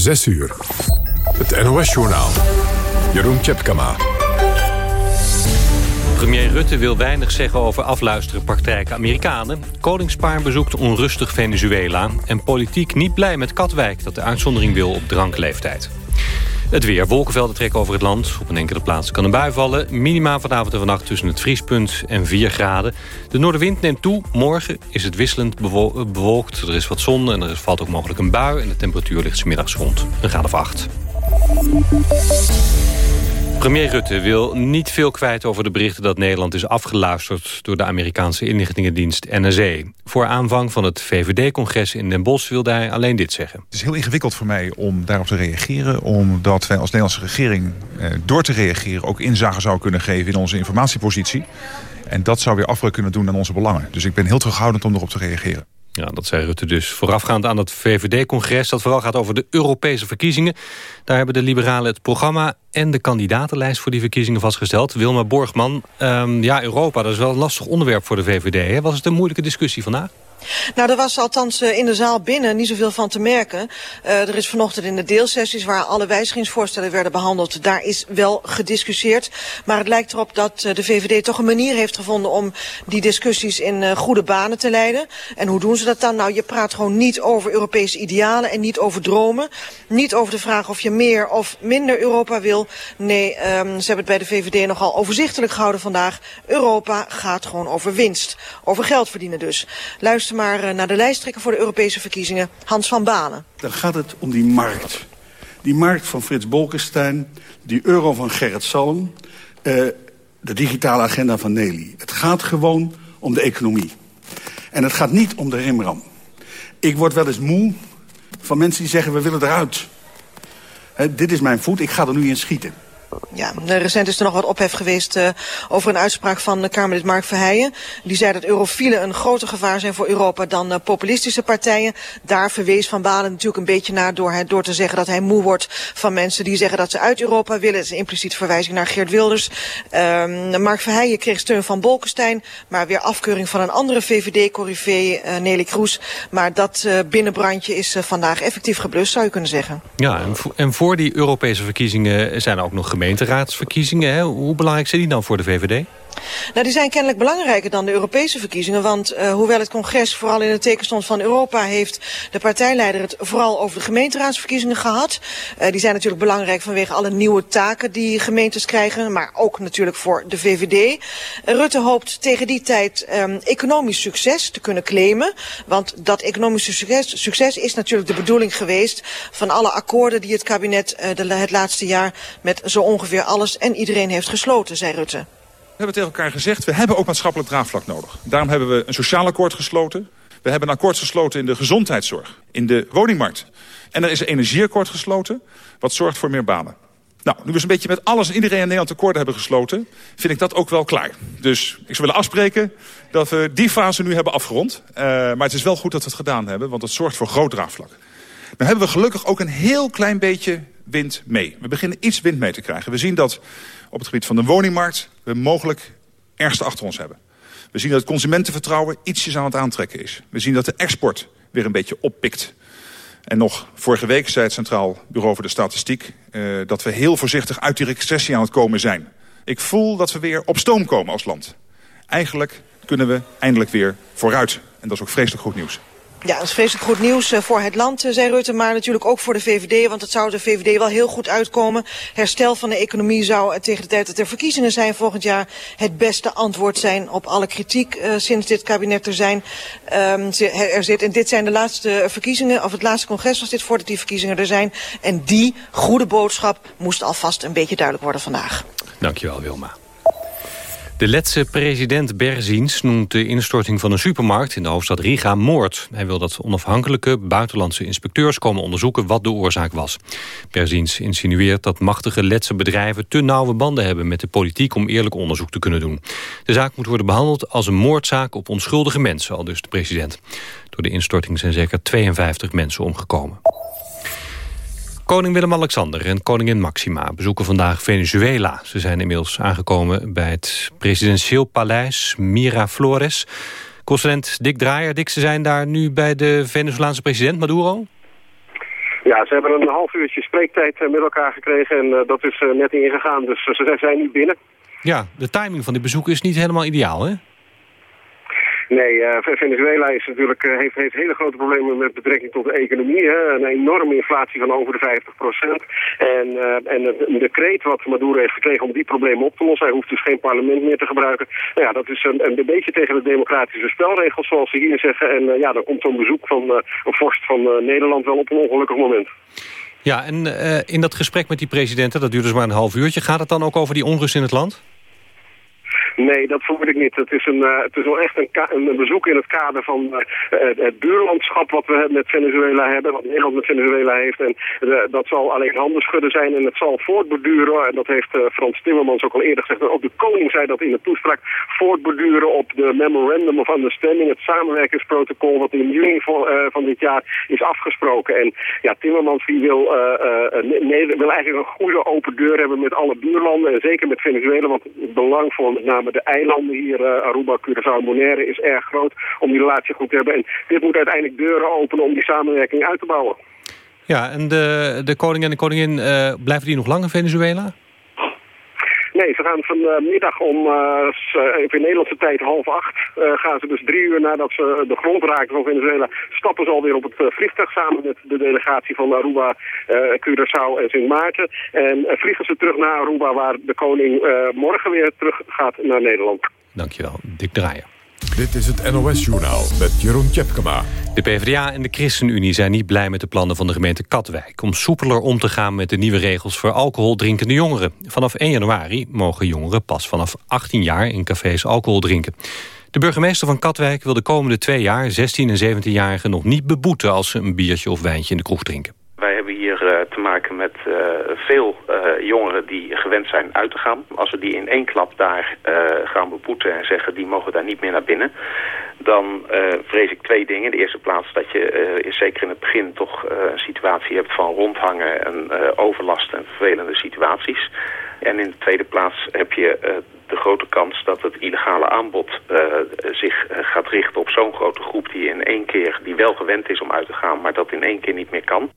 6 uur. Het NOS-journaal. Jeroen Tjepkama. Premier Rutte wil weinig zeggen over afluisteren praktijken Amerikanen. Koningspaar bezoekt onrustig Venezuela. En politiek niet blij met Katwijk dat de uitzondering wil op drankleeftijd. Het weer. Wolkenvelden trekken over het land. Op een enkele plaats kan een bui vallen. Minima vanavond en vannacht tussen het vriespunt en 4 graden. De noordenwind neemt toe. Morgen is het wisselend bewolkt. Er is wat zon en er valt ook mogelijk een bui. En de temperatuur ligt smiddags rond een graad of 8. Premier Rutte wil niet veel kwijt over de berichten dat Nederland is afgeluisterd door de Amerikaanse inlichtingendienst NSE. Voor aanvang van het VVD-congres in Den Bosch wilde hij alleen dit zeggen. Het is heel ingewikkeld voor mij om daarop te reageren, omdat wij als Nederlandse regering eh, door te reageren ook inzage zou kunnen geven in onze informatiepositie. En dat zou weer afbreuk kunnen doen aan onze belangen. Dus ik ben heel terughoudend om erop te reageren. Ja, dat zei Rutte dus voorafgaand aan het VVD-congres... dat vooral gaat over de Europese verkiezingen. Daar hebben de liberalen het programma en de kandidatenlijst voor die verkiezingen vastgesteld. Wilma Borgman, um, ja, Europa, dat is wel een lastig onderwerp voor de VVD. Hè? Was het een moeilijke discussie vandaag? Nou, er was althans uh, in de zaal binnen niet zoveel van te merken. Uh, er is vanochtend in de deelsessies waar alle wijzigingsvoorstellen werden behandeld... daar is wel gediscussieerd. Maar het lijkt erop dat uh, de VVD toch een manier heeft gevonden... om die discussies in goede banen te leiden. En hoe doen ze dat dan? Nou, je praat gewoon niet over Europese idealen en niet over dromen. Niet over de vraag of je meer of minder Europa wil. Nee, um, ze hebben het bij de VVD nogal overzichtelijk gehouden vandaag. Europa gaat gewoon over winst. Over geld verdienen dus. Luister maar eh, naar de lijsttrekker voor de Europese verkiezingen, Hans van Banen. Dan gaat het om die markt. Die markt van Frits Bolkestein, die euro van Gerrit Salm... Uh, de digitale agenda van Nelly. Het gaat gewoon om de economie. En het gaat niet om de rimram. Ik word wel eens moe van mensen die zeggen, we willen eruit. Dit is mijn voet, ik ga er nu in schieten. Ja, recent is er nog wat ophef geweest uh, over een uitspraak van Kamerlid Mark Verheijen. Die zei dat eurofielen een groter gevaar zijn voor Europa dan uh, populistische partijen. Daar verwees Van Balen natuurlijk een beetje naar door, door te zeggen dat hij moe wordt van mensen die zeggen dat ze uit Europa willen. Het is impliciet verwijzing naar Geert Wilders. Um, Mark Verheijen kreeg steun van Bolkestein, maar weer afkeuring van een andere VVD-corrivee, uh, Nelly Kroes. Maar dat binnenbrandje is vandaag effectief geblust, zou je kunnen zeggen. Ja, en, en voor die Europese verkiezingen zijn er ook nog gemeenteraadsverkiezingen. Hè? Hoe belangrijk zijn die dan voor de VVD? Nou, die zijn kennelijk belangrijker dan de Europese verkiezingen. Want uh, hoewel het congres vooral in het teken stond van Europa... heeft de partijleider het vooral over de gemeenteraadsverkiezingen gehad. Uh, die zijn natuurlijk belangrijk vanwege alle nieuwe taken die gemeentes krijgen. Maar ook natuurlijk voor de VVD. Rutte hoopt tegen die tijd um, economisch succes te kunnen claimen. Want dat economische succes, succes is natuurlijk de bedoeling geweest... van alle akkoorden die het kabinet het laatste jaar... met zo ongeveer alles en iedereen heeft gesloten, zei Rutte. We hebben tegen elkaar gezegd, we hebben ook maatschappelijk draagvlak nodig. Daarom hebben we een sociaal akkoord gesloten. We hebben een akkoord gesloten in de gezondheidszorg, in de woningmarkt. En er is een energieakkoord gesloten, wat zorgt voor meer banen. Nou, nu we een beetje met alles en iedereen in Nederland akkoorden hebben gesloten... vind ik dat ook wel klaar. Dus ik zou willen afspreken dat we die fase nu hebben afgerond. Uh, maar het is wel goed dat we het gedaan hebben, want het zorgt voor groot draagvlak. Dan hebben we gelukkig ook een heel klein beetje wind mee. We beginnen iets wind mee te krijgen. We zien dat op het gebied van de woningmarkt we mogelijk ergste achter ons hebben. We zien dat het consumentenvertrouwen ietsjes aan het aantrekken is. We zien dat de export weer een beetje oppikt. En nog vorige week zei het Centraal Bureau voor de Statistiek... Uh, dat we heel voorzichtig uit die recessie aan het komen zijn. Ik voel dat we weer op stoom komen als land. Eigenlijk kunnen we eindelijk weer vooruit. En dat is ook vreselijk goed nieuws. Ja, dat is vreselijk goed nieuws eh, voor het land, eh, zei Rutte, maar natuurlijk ook voor de VVD, want het zou de VVD wel heel goed uitkomen. Herstel van de economie zou eh, tegen de tijd dat er verkiezingen zijn volgend jaar het beste antwoord zijn op alle kritiek sinds dit kabinet er zijn. Um, er zit, en dit zijn de laatste verkiezingen, of het laatste congres was dit voordat die verkiezingen er zijn. En die goede boodschap moest alvast een beetje duidelijk worden vandaag. Dankjewel Wilma. De Letse president Berzins noemt de instorting van een supermarkt in de hoofdstad Riga moord. Hij wil dat onafhankelijke buitenlandse inspecteurs komen onderzoeken wat de oorzaak was. Berzins insinueert dat machtige Letse bedrijven te nauwe banden hebben met de politiek om eerlijk onderzoek te kunnen doen. De zaak moet worden behandeld als een moordzaak op onschuldige mensen, al dus de president. Door de instorting zijn zeker 52 mensen omgekomen. Koning Willem-Alexander en koningin Maxima bezoeken vandaag Venezuela. Ze zijn inmiddels aangekomen bij het presidentieel paleis Miraflores. Correspondent Dick Draaier. Dick, ze zijn daar nu bij de Venezolaanse president Maduro? Ja, ze hebben een half uurtje spreektijd met elkaar gekregen en dat is net ingegaan. Dus ze zijn nu binnen. Ja, de timing van dit bezoek is niet helemaal ideaal, hè? Nee, uh, Venezuela is natuurlijk, uh, heeft, heeft hele grote problemen met betrekking tot de economie. Hè? Een enorme inflatie van over de 50 procent. En, uh, en het decreet wat Maduro heeft gekregen om die problemen op te lossen... hij hoeft dus geen parlement meer te gebruiken. Nou ja, dat is een, een beetje tegen de democratische spelregels, zoals ze hier zeggen. En ja, dan komt zo'n bezoek van een vorst van Nederland wel op een ongelukkig moment. Ja, en in dat gesprek met die presidenten, dat duurt dus maar een half uurtje... gaat het dan ook over die onrust in het land? Nee, dat vermoed ik niet. Het is, een, uh, het is wel echt een, een, bezoek in het kader van uh, het buurlandschap wat we met Venezuela hebben, wat Nederland met Venezuela heeft. En dat zal alleen handen schudden zijn en het zal voortborduren, en dat heeft Frans Timmermans ook al eerder gezegd, ook de koning zei dat in de toespraak, voortborduren op de Memorandum of Understanding, het samenwerkingsprotocol wat in juni van, dit jaar is afgesproken. En ja, Timmermans wil, nee, wil eigenlijk een goede open deur hebben met alle buurlanden, en zeker met Venezuela, want het belang voor met name de eilanden hier, uh, Aruba, Curaçao, Bonaire, is erg groot om die relatie goed te hebben. En dit moet uiteindelijk deuren openen om die samenwerking uit te bouwen. Ja, en de, de koning en de koningin, uh, blijven die nog lang in Venezuela? Nee, ze gaan vanmiddag om, uh, even in Nederlandse tijd, half acht, uh, gaan ze dus drie uur nadat ze de grond raken van Venezuela, stappen ze alweer op het vliegtuig samen met de delegatie van Aruba, Curaçao en Sint Maarten. En vliegen ze terug naar Aruba, waar de koning morgen weer terug gaat naar Nederland. Dankjewel, Dick Draaien. Dit is het NOS-journaal met Jeroen Tjepkema. De PvdA en de ChristenUnie zijn niet blij met de plannen van de gemeente Katwijk... om soepeler om te gaan met de nieuwe regels voor alcohol drinkende jongeren. Vanaf 1 januari mogen jongeren pas vanaf 18 jaar in cafés alcohol drinken. De burgemeester van Katwijk wil de komende twee jaar 16- en 17-jarigen nog niet beboeten... als ze een biertje of wijntje in de kroeg drinken. Hier uh, te maken met uh, veel uh, jongeren die gewend zijn uit te gaan. Als we die in één klap daar gaan beboeten en zeggen die mogen daar niet meer naar binnen... dan vrees ik twee dingen. In de eerste plaats dat je zeker in het begin toch een situatie hebt van rondhangen en overlast en vervelende situaties. En in de tweede plaats heb je de grote kans dat het illegale aanbod zich gaat richten op zo'n grote groep die in één keer, die wel gewend is om uit te gaan, maar dat in één keer niet meer kan.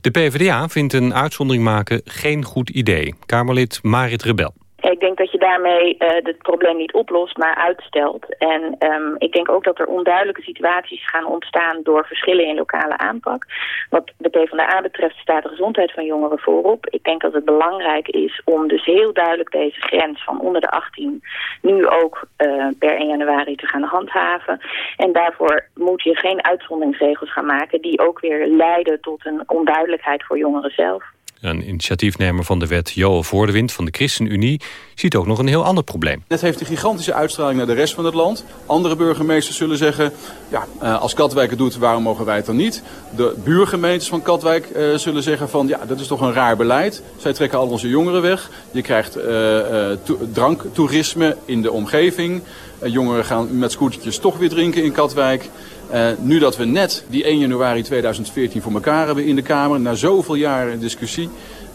De PvdA vindt een uitzondering maken geen goed idee. Kamerlid Marit Rebel. Ik denk dat je daarmee uh, het probleem niet oplost, maar uitstelt. En um, ik denk ook dat er onduidelijke situaties gaan ontstaan door verschillen in lokale aanpak. Wat de PvdA betreft staat de gezondheid van jongeren voorop. Ik denk dat het belangrijk is om dus heel duidelijk deze grens van onder de 18 nu ook uh, per 1 januari te gaan handhaven. En daarvoor moet je geen uitzonderingsregels gaan maken die ook weer leiden tot een onduidelijkheid voor jongeren zelf. Een initiatiefnemer van de wet, Joel Voordewind van de ChristenUnie... ziet ook nog een heel ander probleem. Het heeft een gigantische uitstraling naar de rest van het land. Andere burgemeesters zullen zeggen... ja, eh, als Katwijk het doet, waarom mogen wij het dan niet? De buurgemeentes van Katwijk uh, zullen zeggen van... ja, dat is toch een raar beleid. Zij trekken al onze jongeren weg. Je krijgt uh, dranktoerisme in de omgeving. jongeren gaan met scootertjes toch weer drinken in Katwijk... Uh, nu dat we net die 1 januari 2014 voor elkaar hebben in de Kamer, na zoveel jaren discussie,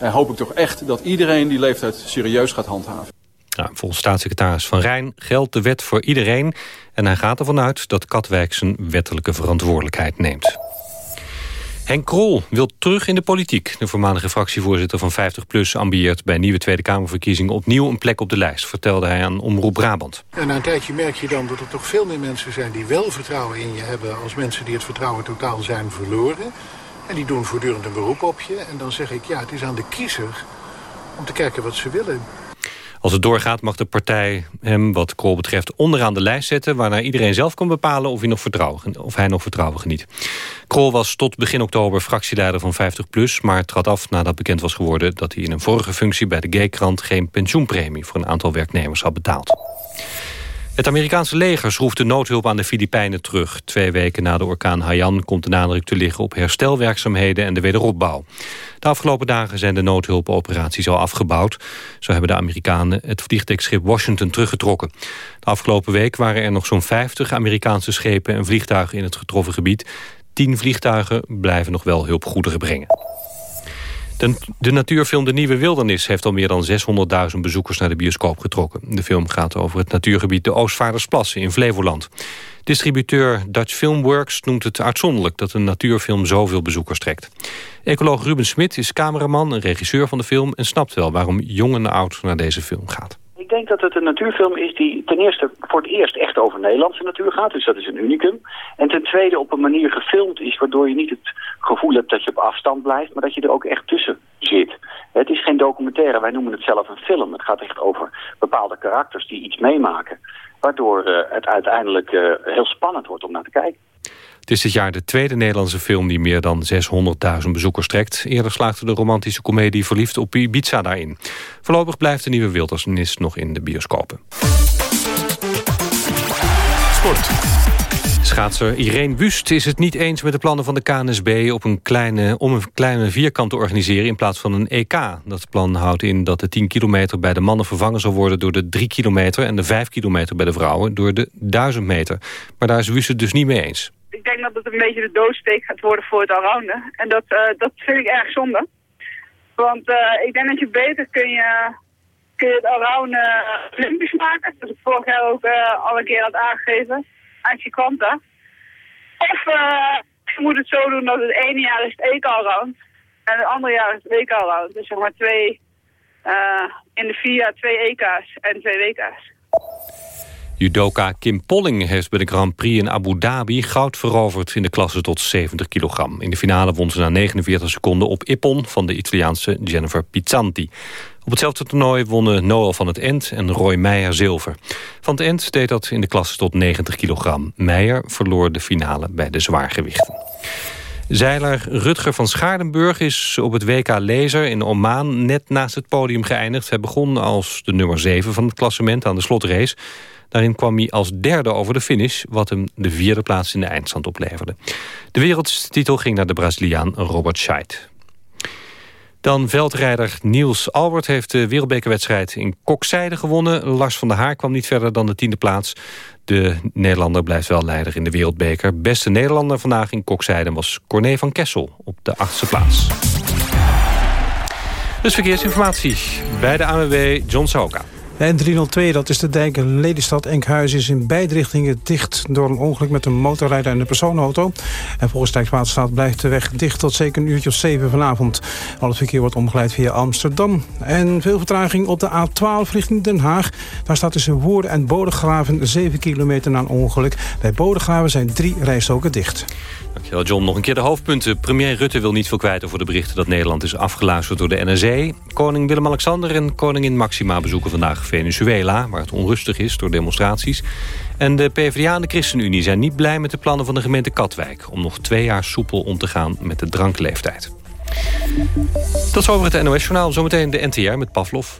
uh, hoop ik toch echt dat iedereen die leeftijd serieus gaat handhaven. Volgens staatssecretaris Van Rijn geldt de wet voor iedereen... en hij gaat ervan uit dat Katwijk zijn wettelijke verantwoordelijkheid neemt. Henk Krol wil terug in de politiek. De voormalige fractievoorzitter van 50PLUS ambieert... bij nieuwe Tweede Kamerverkiezingen opnieuw een plek op de lijst... vertelde hij aan Omroep Brabant. En na een tijdje merk je dan dat er toch veel meer mensen zijn... die wel vertrouwen in je hebben... als mensen die het vertrouwen totaal zijn verloren. En die doen voortdurend een beroep op je. En dan zeg ik, ja, het is aan de kiezer om te kijken wat ze willen. Als het doorgaat mag de partij hem wat Krol betreft onderaan de lijst zetten... waarna iedereen zelf kan bepalen of hij nog vertrouwen, of hij nog vertrouwen geniet. Krol was tot begin oktober fractieleider van 50PLUS... maar trad af nadat bekend was geworden dat hij in een vorige functie bij de G-krant... geen pensioenpremie voor een aantal werknemers had betaald. Het Amerikaanse leger schroeft de noodhulp aan de Filipijnen terug. Twee weken na de orkaan Haiyan komt de nadruk te liggen op herstelwerkzaamheden en de wederopbouw. De afgelopen dagen zijn de noodhulpoperaties al afgebouwd. Zo hebben de Amerikanen het vliegdekschip Washington teruggetrokken. De afgelopen week waren er nog zo'n 50 Amerikaanse schepen en vliegtuigen in het getroffen gebied. Tien vliegtuigen blijven nog wel hulpgoederen brengen. De, natuurfilm De Nieuwe Wildernis heeft al meer dan 600.000 bezoekers naar de bioscoop getrokken. De film gaat over het natuurgebied de Oostvaardersplassen in Flevoland. Distributeur Dutch Filmworks noemt het uitzonderlijk dat een natuurfilm zoveel bezoekers trekt. Ecoloog Ruben Smit is cameraman en regisseur van de film en snapt wel waarom jong en oud naar deze film gaat. Ik denk dat het een natuurfilm is die ten eerste voor het eerst echt over Nederlandse natuur gaat. Dus dat is een unicum. En ten tweede op een manier gefilmd is waardoor je niet het gevoel hebt dat je op afstand blijft. Maar dat je er ook echt tussen zit. Het is geen documentaire, wij noemen het zelf een film. Het gaat echt over bepaalde karakters die iets meemaken. Waardoor uh, het uiteindelijk uh, heel spannend wordt om naar te kijken. Het is dit jaar de tweede Nederlandse film die meer dan 600.000 bezoekers trekt. Eerder slaagde de romantische komedie Verliefd op Ibiza daarin. Voorlopig blijft de nieuwe Wildernis nog in de bioscopen. Sport. Schaatser Irene Wust is het niet eens met de plannen van de KNSB... Op een kleine, om een kleine vierkant te organiseren in plaats van een EK. Dat plan houdt in dat de 10 kilometer bij de mannen vervangen zal worden... door de 3 kilometer en de 5 kilometer bij de vrouwen door de 1000 meter. Maar daar is Wust het dus niet mee eens ik denk dat het een beetje de doodsteek gaat worden voor het allrounden. En dat, uh, dat vind ik erg zonde. Want uh, ik denk dat je beter kun je, kun je het allrounden olympisch maken. Dat ik vorig jaar ook uh, al een keer had aangegeven. Aan kwanten. Of je moet het zo doen dat het ene jaar is het EK allround. En het andere jaar is het WK allround. Dus zeg maar twee, in de vier jaar twee EK's en twee WK's. Judoka Kim Polling heeft bij de Grand Prix in Abu Dhabi goud veroverd in de klasse tot 70 kilogram. In de finale won ze na 49 seconden op Ippon van de Italiaanse Jennifer Pizzanti. Op hetzelfde toernooi wonnen Noel van het End en Roy Meijer zilver. Van het End deed dat in de klasse tot 90 kilogram. Meijer verloor de finale bij de zwaargewichten. Zeiler Rutger van Schaardenburg is op het WK Laser in Oman net naast het podium geëindigd. Hij begon als de nummer 7 van het klassement aan de slotrace. Daarin kwam hij als derde over de finish... wat hem de vierde plaats in de eindstand opleverde. De wereldtitel ging naar de Braziliaan Robert Scheidt. Dan veldrijder Niels Albert heeft de wereldbekerwedstrijd in Kokzijde gewonnen. Lars van der Haar kwam niet verder dan de tiende plaats. De Nederlander blijft wel leider in de wereldbeker. Beste Nederlander vandaag in Kokzijde was Corné van Kessel op de achtste plaats. Dus verkeersinformatie bij de ANWB John Sauka. De N302, dat is de dijk Lelystad-Enkhuizen... is in beide richtingen dicht door een ongeluk met een motorrijder en een personenauto. En volgens Rijkswaterstaat blijft de weg dicht tot zeker een uurtje of zeven vanavond. Al het verkeer wordt omgeleid via Amsterdam. En veel vertraging op de A12 richting Den Haag. Daar staat tussen Woerden en Bodegraven 7 kilometer na een ongeluk. Bij Bodegraven zijn drie rijstoken dicht. Dankjewel John. Nog een keer de hoofdpunten. Premier Rutte wil niet veel kwijt over de berichten dat Nederland is afgeluisterd door de NSE. Koning Willem-Alexander en koningin Maxima bezoeken vandaag Venezuela... waar het onrustig is door demonstraties. En de PvdA en de ChristenUnie zijn niet blij met de plannen van de gemeente Katwijk... om nog twee jaar soepel om te gaan met de drankleeftijd. Tot zover het NOS-journaal. Zometeen de NTR met Pavlov.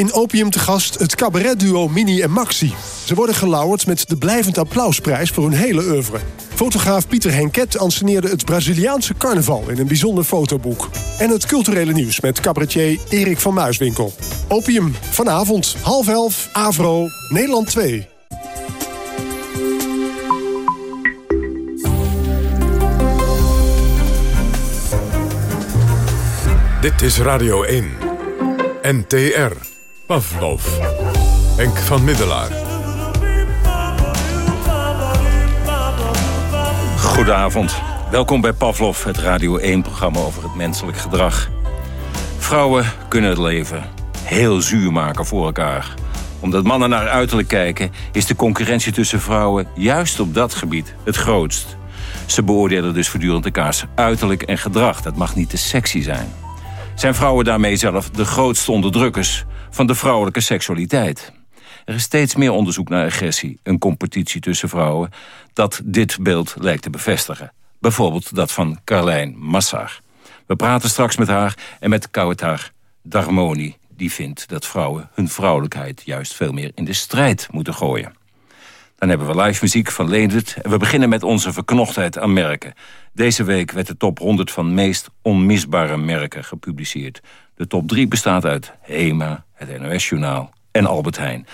In Opium te gast het cabaretduo Mini en Maxi. Ze worden gelauwerd met de blijvend applausprijs voor hun hele oeuvre. Fotograaf Pieter Henket anseneerde het Braziliaanse carnaval in een bijzonder fotoboek. En het culturele nieuws met cabaretier Erik van Muiswinkel. Opium, vanavond, half elf, Avro, Nederland 2. Dit is Radio 1. NTR. Pavlov. Henk van Middelaar. Goedenavond. Welkom bij Pavlov, het Radio 1-programma over het menselijk gedrag. Vrouwen kunnen het leven heel zuur maken voor elkaar. Omdat mannen naar uiterlijk kijken... is de concurrentie tussen vrouwen juist op dat gebied het grootst. Ze beoordelen dus voortdurend elkaars uiterlijk en gedrag. Dat mag niet te sexy zijn. Zijn vrouwen daarmee zelf de grootste onderdrukkers van de vrouwelijke seksualiteit? Er is steeds meer onderzoek naar agressie, een competitie tussen vrouwen... dat dit beeld lijkt te bevestigen. Bijvoorbeeld dat van Carlijn Massar. We praten straks met haar en met Kautar Darmoni... die vindt dat vrouwen hun vrouwelijkheid juist veel meer in de strijd moeten gooien. Dan hebben we live muziek van Leendert. En we beginnen met onze verknochtheid aan merken. Deze week werd de top 100 van meest onmisbare merken gepubliceerd. De top 3 bestaat uit HEMA, het NOS-journaal en Albert Heijn.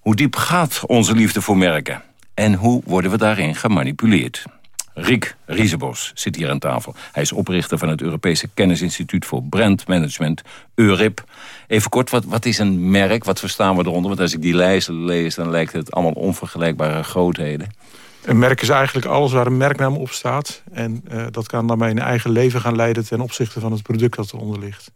Hoe diep gaat onze liefde voor merken? En hoe worden we daarin gemanipuleerd? Riek Riesebos zit hier aan tafel. Hij is oprichter van het Europese Kennisinstituut voor Brandmanagement, EURIP. Even kort, wat, wat is een merk? Wat verstaan we eronder? Want als ik die lijst lees, dan lijkt het allemaal onvergelijkbare grootheden. Een merk is eigenlijk alles waar een merknaam op staat. En uh, dat kan dan bij een eigen leven gaan leiden ten opzichte van het product dat eronder ligt.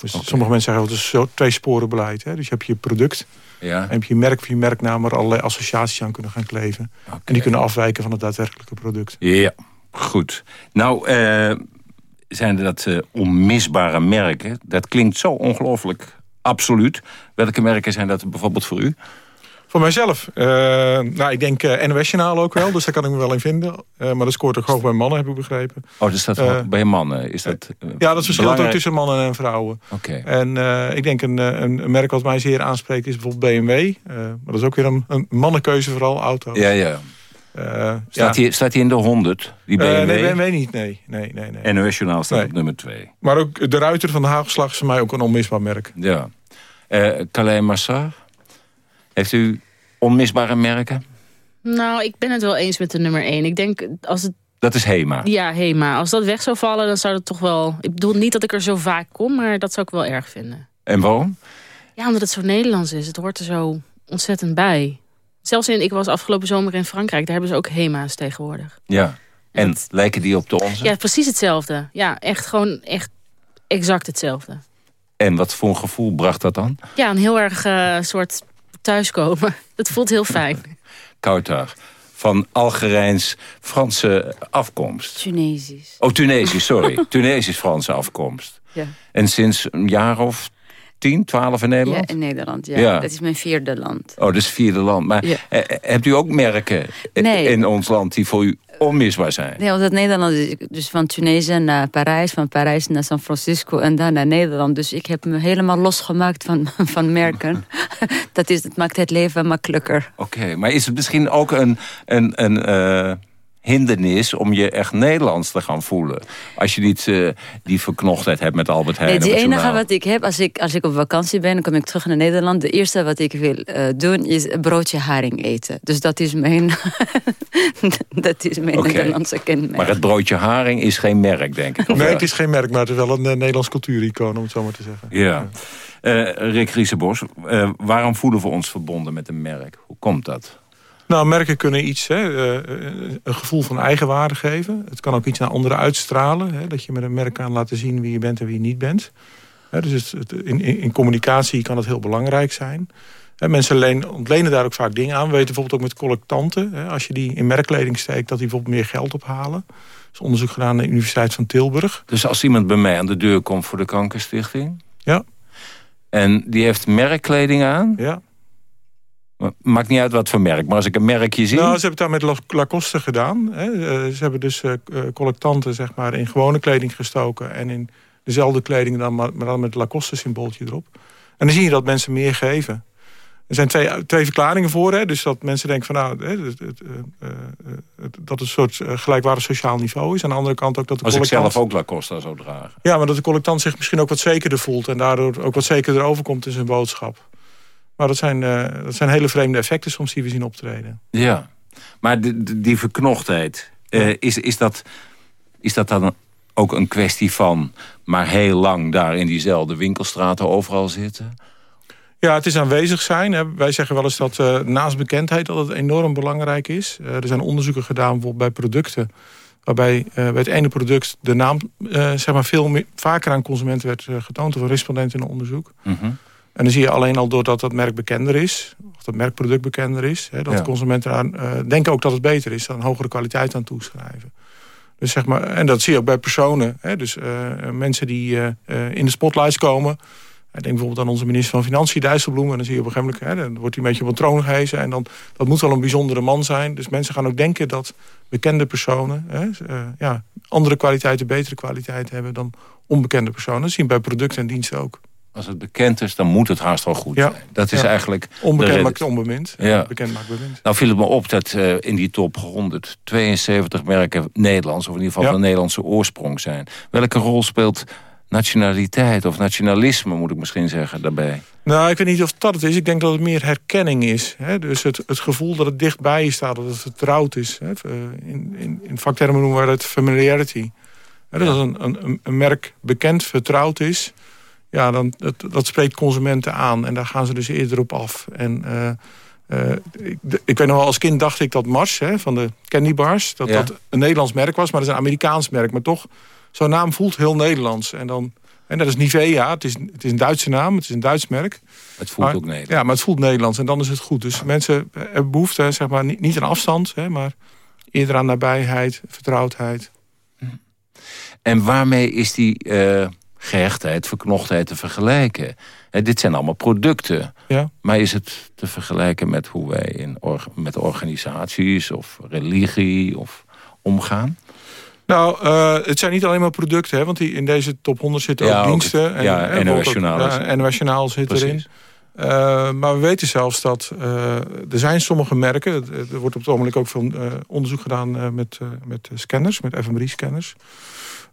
Dus sommige mensen zeggen, het is zo twee sporen beleid. Hè? Dus je hebt je product, ja. en heb je merk of je merknaam... waar allerlei associaties aan kunnen gaan kleven. En die kunnen afwijken van het daadwerkelijke product. Ja, goed. Nou, uh, zijn er dat uh, onmisbare merken. Dat klinkt zo ongelooflijk absoluut. Welke merken zijn dat bijvoorbeeld voor u? Voor mijzelf? Uh, nou, ik denk uh, NOS-journaal ook wel, dus daar kan ik me wel in vinden. Uh, maar dat scoort ook hoog bij mannen, heb ik begrepen. Oh, dus dat bij mannen? Is dat, ja, dat verschilt ook tussen mannen en vrouwen. Oké. En ik denk een, een, merk wat mij zeer aanspreekt is bijvoorbeeld BMW. maar dat is ook weer een, een mannenkeuze, vooral auto's. Ja, ja. staat, ja. Hij, staat hij in de 100, die BMW? nee, BMW niet, nee. nee, nee, nee. NOS-journaal staat op nummer 2. Maar ook de Ruiter van de Haagslag is voor mij ook een onmisbaar merk. Ja. Calais Massard? Heeft u onmisbare merken? Nou, ik ben het wel eens met de nummer 1. Ik denk, als het... Dat is HEMA? Ja, HEMA. Als dat weg zou vallen, dan zou het toch wel... Ik bedoel niet dat ik er zo vaak kom, maar dat zou ik wel erg vinden. En waarom? Ja, omdat het zo Nederlands is. Het hoort er zo ontzettend bij. Zelfs in, ik was afgelopen zomer in Frankrijk. Daar hebben ze ook HEMA's tegenwoordig. Ja, en lijken die op de onze? Ja, precies hetzelfde. Ja, echt gewoon echt exact hetzelfde. En wat voor een gevoel bracht dat dan? Ja, een heel erg uh, soort thuiskomen. Dat voelt heel fijn. Kautar, van Algerijns-Franse afkomst. Tunesisch. Oh, Tunesisch, sorry. Tunesisch-Franse afkomst. Ja. En sinds een jaar of 10, 12 in Nederland? Ja, in Nederland, ja. Dat is mijn vierde land. Oh, dat is vierde land. Maar hebt u ook merken in ons land die voor u onmisbaar zijn? Nee, het Nederland is dus van Tunesië naar Parijs, van Parijs naar San Francisco en dan naar Nederland. Dus ik heb me helemaal losgemaakt van, van merken. dat, is, dat maakt het leven makkelijker. Oké, maar is het misschien ook een... een, een uh hindernis om je echt Nederlands te gaan voelen. Als je niet uh, die verknochtheid hebt met Albert Heijn. Nee, het enige wat ik heb, als ik, als ik op vakantie ben... kom ik terug naar Nederland. De eerste wat ik wil uh, doen is een broodje haring eten. Dus dat is mijn, dat is mijn okay. Nederlandse kenmerk. Maar het broodje haring is geen merk, denk ik. nee, het is geen merk, maar het is wel een uh, Nederlands cultuuricoon... om het zo maar te zeggen. Ja. Rick Riesebos, waarom voelen we ons verbonden met een merk? Hoe komt dat? Nou, merken kunnen iets, hè, eh, een gevoel van eigenwaarde geven. Het kan ook iets naar anderen uitstralen. Hè, dat je met een merk kan laten zien wie je bent en wie je niet bent. Hè, dus het, in, in, communicatie kan dat heel belangrijk zijn. Mensen leen, ontlenen daar ook vaak dingen aan. We weten bijvoorbeeld ook met collectanten. Hè, als je die in merkkleding steekt, dat die bijvoorbeeld meer geld ophalen. Er is onderzoek gedaan aan de Universiteit van Tilburg. Dus als iemand bij mij aan de deur komt voor de kankerstichting... Ja. En die heeft merkkleding aan... Ja Maakt niet uit wat voor merk, maar als ik een merkje zie... Nou, ze hebben het daar met Lacoste gedaan. Hè. Eh, ze hebben dus uh, collectanten zeg maar, in gewone kleding gestoken... en in dezelfde kleding, dan, maar, dan met het Lacoste-symbooltje erop. En dan zie je dat mensen meer geven. Er zijn twee, twee verklaringen voor. Hè. Dus dat mensen denken van nou, hè, het, het, het, dat het een soort gelijkwaardig sociaal niveau is. Aan de andere kant ook dat de Als collectant... ik zelf ook Lacoste zou dragen. Ja, maar dat de collectant zich misschien ook wat zekerder voelt... en daardoor ook wat zekerder overkomt in zijn boodschap. Maar dat zijn, uh, dat zijn hele vreemde effecten soms die we zien optreden. Ja, maar die, die verknochtheid, uh, is, is, dat, is dat dan ook een kwestie van... maar heel lang daar in diezelfde winkelstraten overal zitten? Ja, het is aanwezig zijn. Hè. Wij zeggen wel eens dat uh, naast bekendheid dat het enorm belangrijk is. Uh, er zijn onderzoeken gedaan bijvoorbeeld bij producten... waarbij uh, bij het ene product de naam zeg maar veel meer, vaker aan consumenten werd getoond... of een respondent in een onderzoek. Mm en dan zie je alleen al doordat dat merk bekender is... of dat merkproduct bekender is... Hè, dat consumenten aan, uh, denken ook dat het beter is... dan hogere kwaliteit aan toeschrijven. Dus zeg maar, en dat zie je ook bij personen. Hè, dus uh, mensen die uh, in de spotlights komen... Ik denk bijvoorbeeld aan onze minister van Financiën, Dijsselbloem. En dan zie je op een gegeven moment, hè, dan wordt hij een beetje op een troon gehezen. En dan, dat moet wel een bijzondere man zijn. Dus mensen gaan ook denken dat bekende personen... Hè, uh, ja, andere kwaliteiten, betere kwaliteiten hebben dan onbekende personen. Dat zien we bij producten en diensten ook. Als het bekend is, dan moet het haast wel goed Ja. zijn. Dat is Ja. eigenlijk... Onbekend maakt onbemind. Ja. Bekend maakt bemind. Nou viel het me op dat eh, in die top 100 72 merken Nederlands... of in ieder geval van Nederlandse oorsprong zijn. Welke rol speelt nationaliteit of nationalisme, moet ik misschien zeggen, daarbij? Nou, ik weet niet of dat het is. Ik denk dat het meer herkenning is. Hè? Dus het, het gevoel dat het dichtbij je staat, dat het vertrouwd is. Hè? Eh, In, in, in vaktermen noemen we dat familiarity. Hè, dat als een, een, een merk bekend, vertrouwd is... Ja, dan, dat, dat spreekt consumenten aan. En daar gaan ze dus eerder op af. En eh, eh, ik, ik weet nog wel, als kind dacht ik dat Mars hè, van de candy bars... dat Ja. dat een Nederlands merk was, maar dat is een Amerikaans merk. Maar toch, zo'n naam voelt heel Nederlands. En dan... En dat is Nivea, het is, het is een Duitse naam, het is een Duits merk. Het voelt Maar- ook Nederlands. Ja, maar het voelt Nederlands en dan is het goed. Dus mensen hebben behoefte, zeg maar, niet, niet aan afstand... Hè, maar eerder aan nabijheid, vertrouwdheid. En waarmee is die eh, gehechtheid, verknochtheid te vergelijken? Dit zijn allemaal producten. Ja. Maar is het te vergelijken met hoe wij in met organisaties of religie of omgaan? Nou, eh, het zijn niet alleen maar producten, hè, want die, in deze top 100 zitten Ja, ook ook diensten. het- ja, Ja, NOS Journaal zit Precies. erin. Eh, maar we weten zelfs dat eh, er zijn sommige merken... er wordt op het ogenblik ook veel onderzoek gedaan met, met scanners, met fMRI-scanners.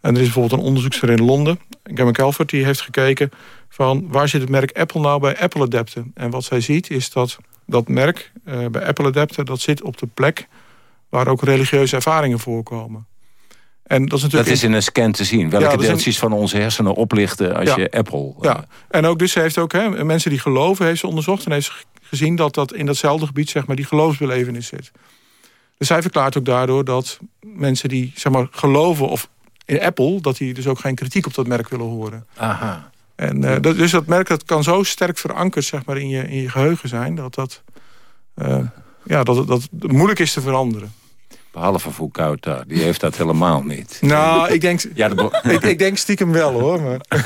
En er is bijvoorbeeld een onderzoekster in Londen, Gemma Calvert... die heeft gekeken van waar zit het merk Apple nou bij Apple Adapten. En wat zij ziet is dat dat merk eh, bij Apple Adapten... dat zit op de plek waar ook religieuze ervaringen voorkomen. En dat is natuurlijk Dat is in een scan te zien. Welke Ja, van onze hersenen oplichten als Ja. je Apple... eh, Ja, en ook dus ze heeft ook hè, mensen die geloven heeft ze onderzocht... en heeft gezien dat dat in datzelfde gebied zeg maar, die geloofsbelevenis zit. Dus zij verklaart ook daardoor dat mensen die zeg maar, geloven of in Apple... dat die dus ook geen kritiek op dat merk willen horen. Aha. En, eh, dat, dus dat merk dat kan zo sterk verankerd zeg maar, in, je, in je geheugen zijn... dat dat, eh, ja, dat, het- dat moeilijk is te veranderen. Behalve Foucault die heeft dat helemaal niet. Nou, ik denk, Ja, de- ik, ik denk stiekem wel hoor. Maar...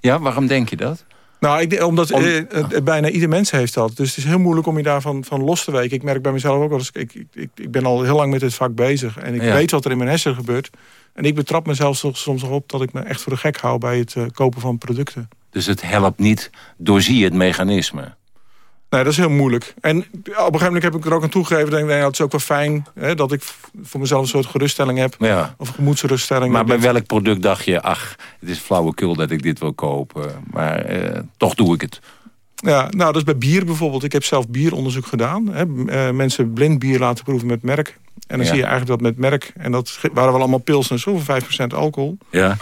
ja, waarom denk je dat? Nou, ik omdat Om- eh, eh, bijna ieder mens heeft dat. Dus het is heel moeilijk om je daarvan van los te weken. Ik merk bij mezelf ook wel eens... Ik, ik, ik, ik ben al heel lang met dit vak bezig. En ik Ja. weet wat er in mijn hersenen gebeurt. En ik betrap mezelf soms soms nog op dat ik me echt voor de gek hou... bij het eh, kopen van producten. Dus het helpt niet, doorzie het mechanisme. Nee, dat is heel moeilijk. En op een gegeven moment heb ik er ook aan toegegeven... dat ik denk, het is ook wel fijn hè, dat ik voor mezelf een soort geruststelling heb. Ja. Of gemoedsruststelling. Maar bij welk product dacht je... ach, het is flauwekul dat ik dit wil kopen. Maar eh, toch doe ik het. Ja, nou, dat is bij bier bijvoorbeeld. Ik heb zelf bieronderzoek gedaan. Hè. Eh, mensen blind bier laten proeven met merk. En dan Ja. zie je eigenlijk dat met merk... en dat waren wel allemaal pilsners, zo van 5% alcohol... Ja.